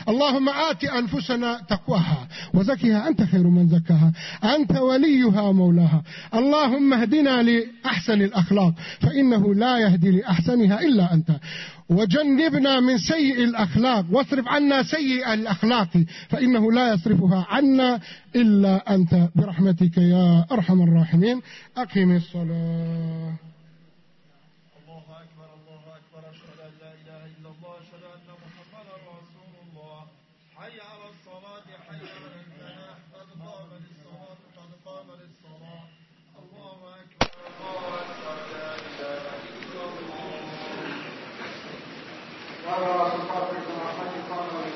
اللهم آت أنفسنا تقواها وزكها أنت خير من زكاها. أنت وليها ومولاها. اللهم اهدنا لأحسن الأخلاق فإنه لا يهدي لأحسنها إلا أنت. وجنبنا من سيء الأخلاق واصرف عنا سيء الأخلاق فإنه لا يصرفها عنا إلا أنت. برحمتك يا أرحم الراحمين. أقم الصلاة حي على الصلاة حي على الفلاح قد قامت الصلاة قد وهذا صفات من رحمة الله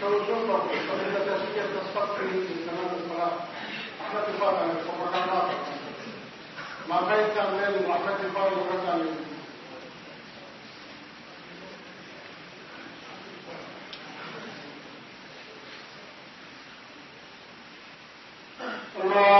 شو شوفه فضيلة الشيخ تستقبل في زمان الصلاة رحمة الله عليكم وكان ما بين تعمل رحمة الله وكان سمع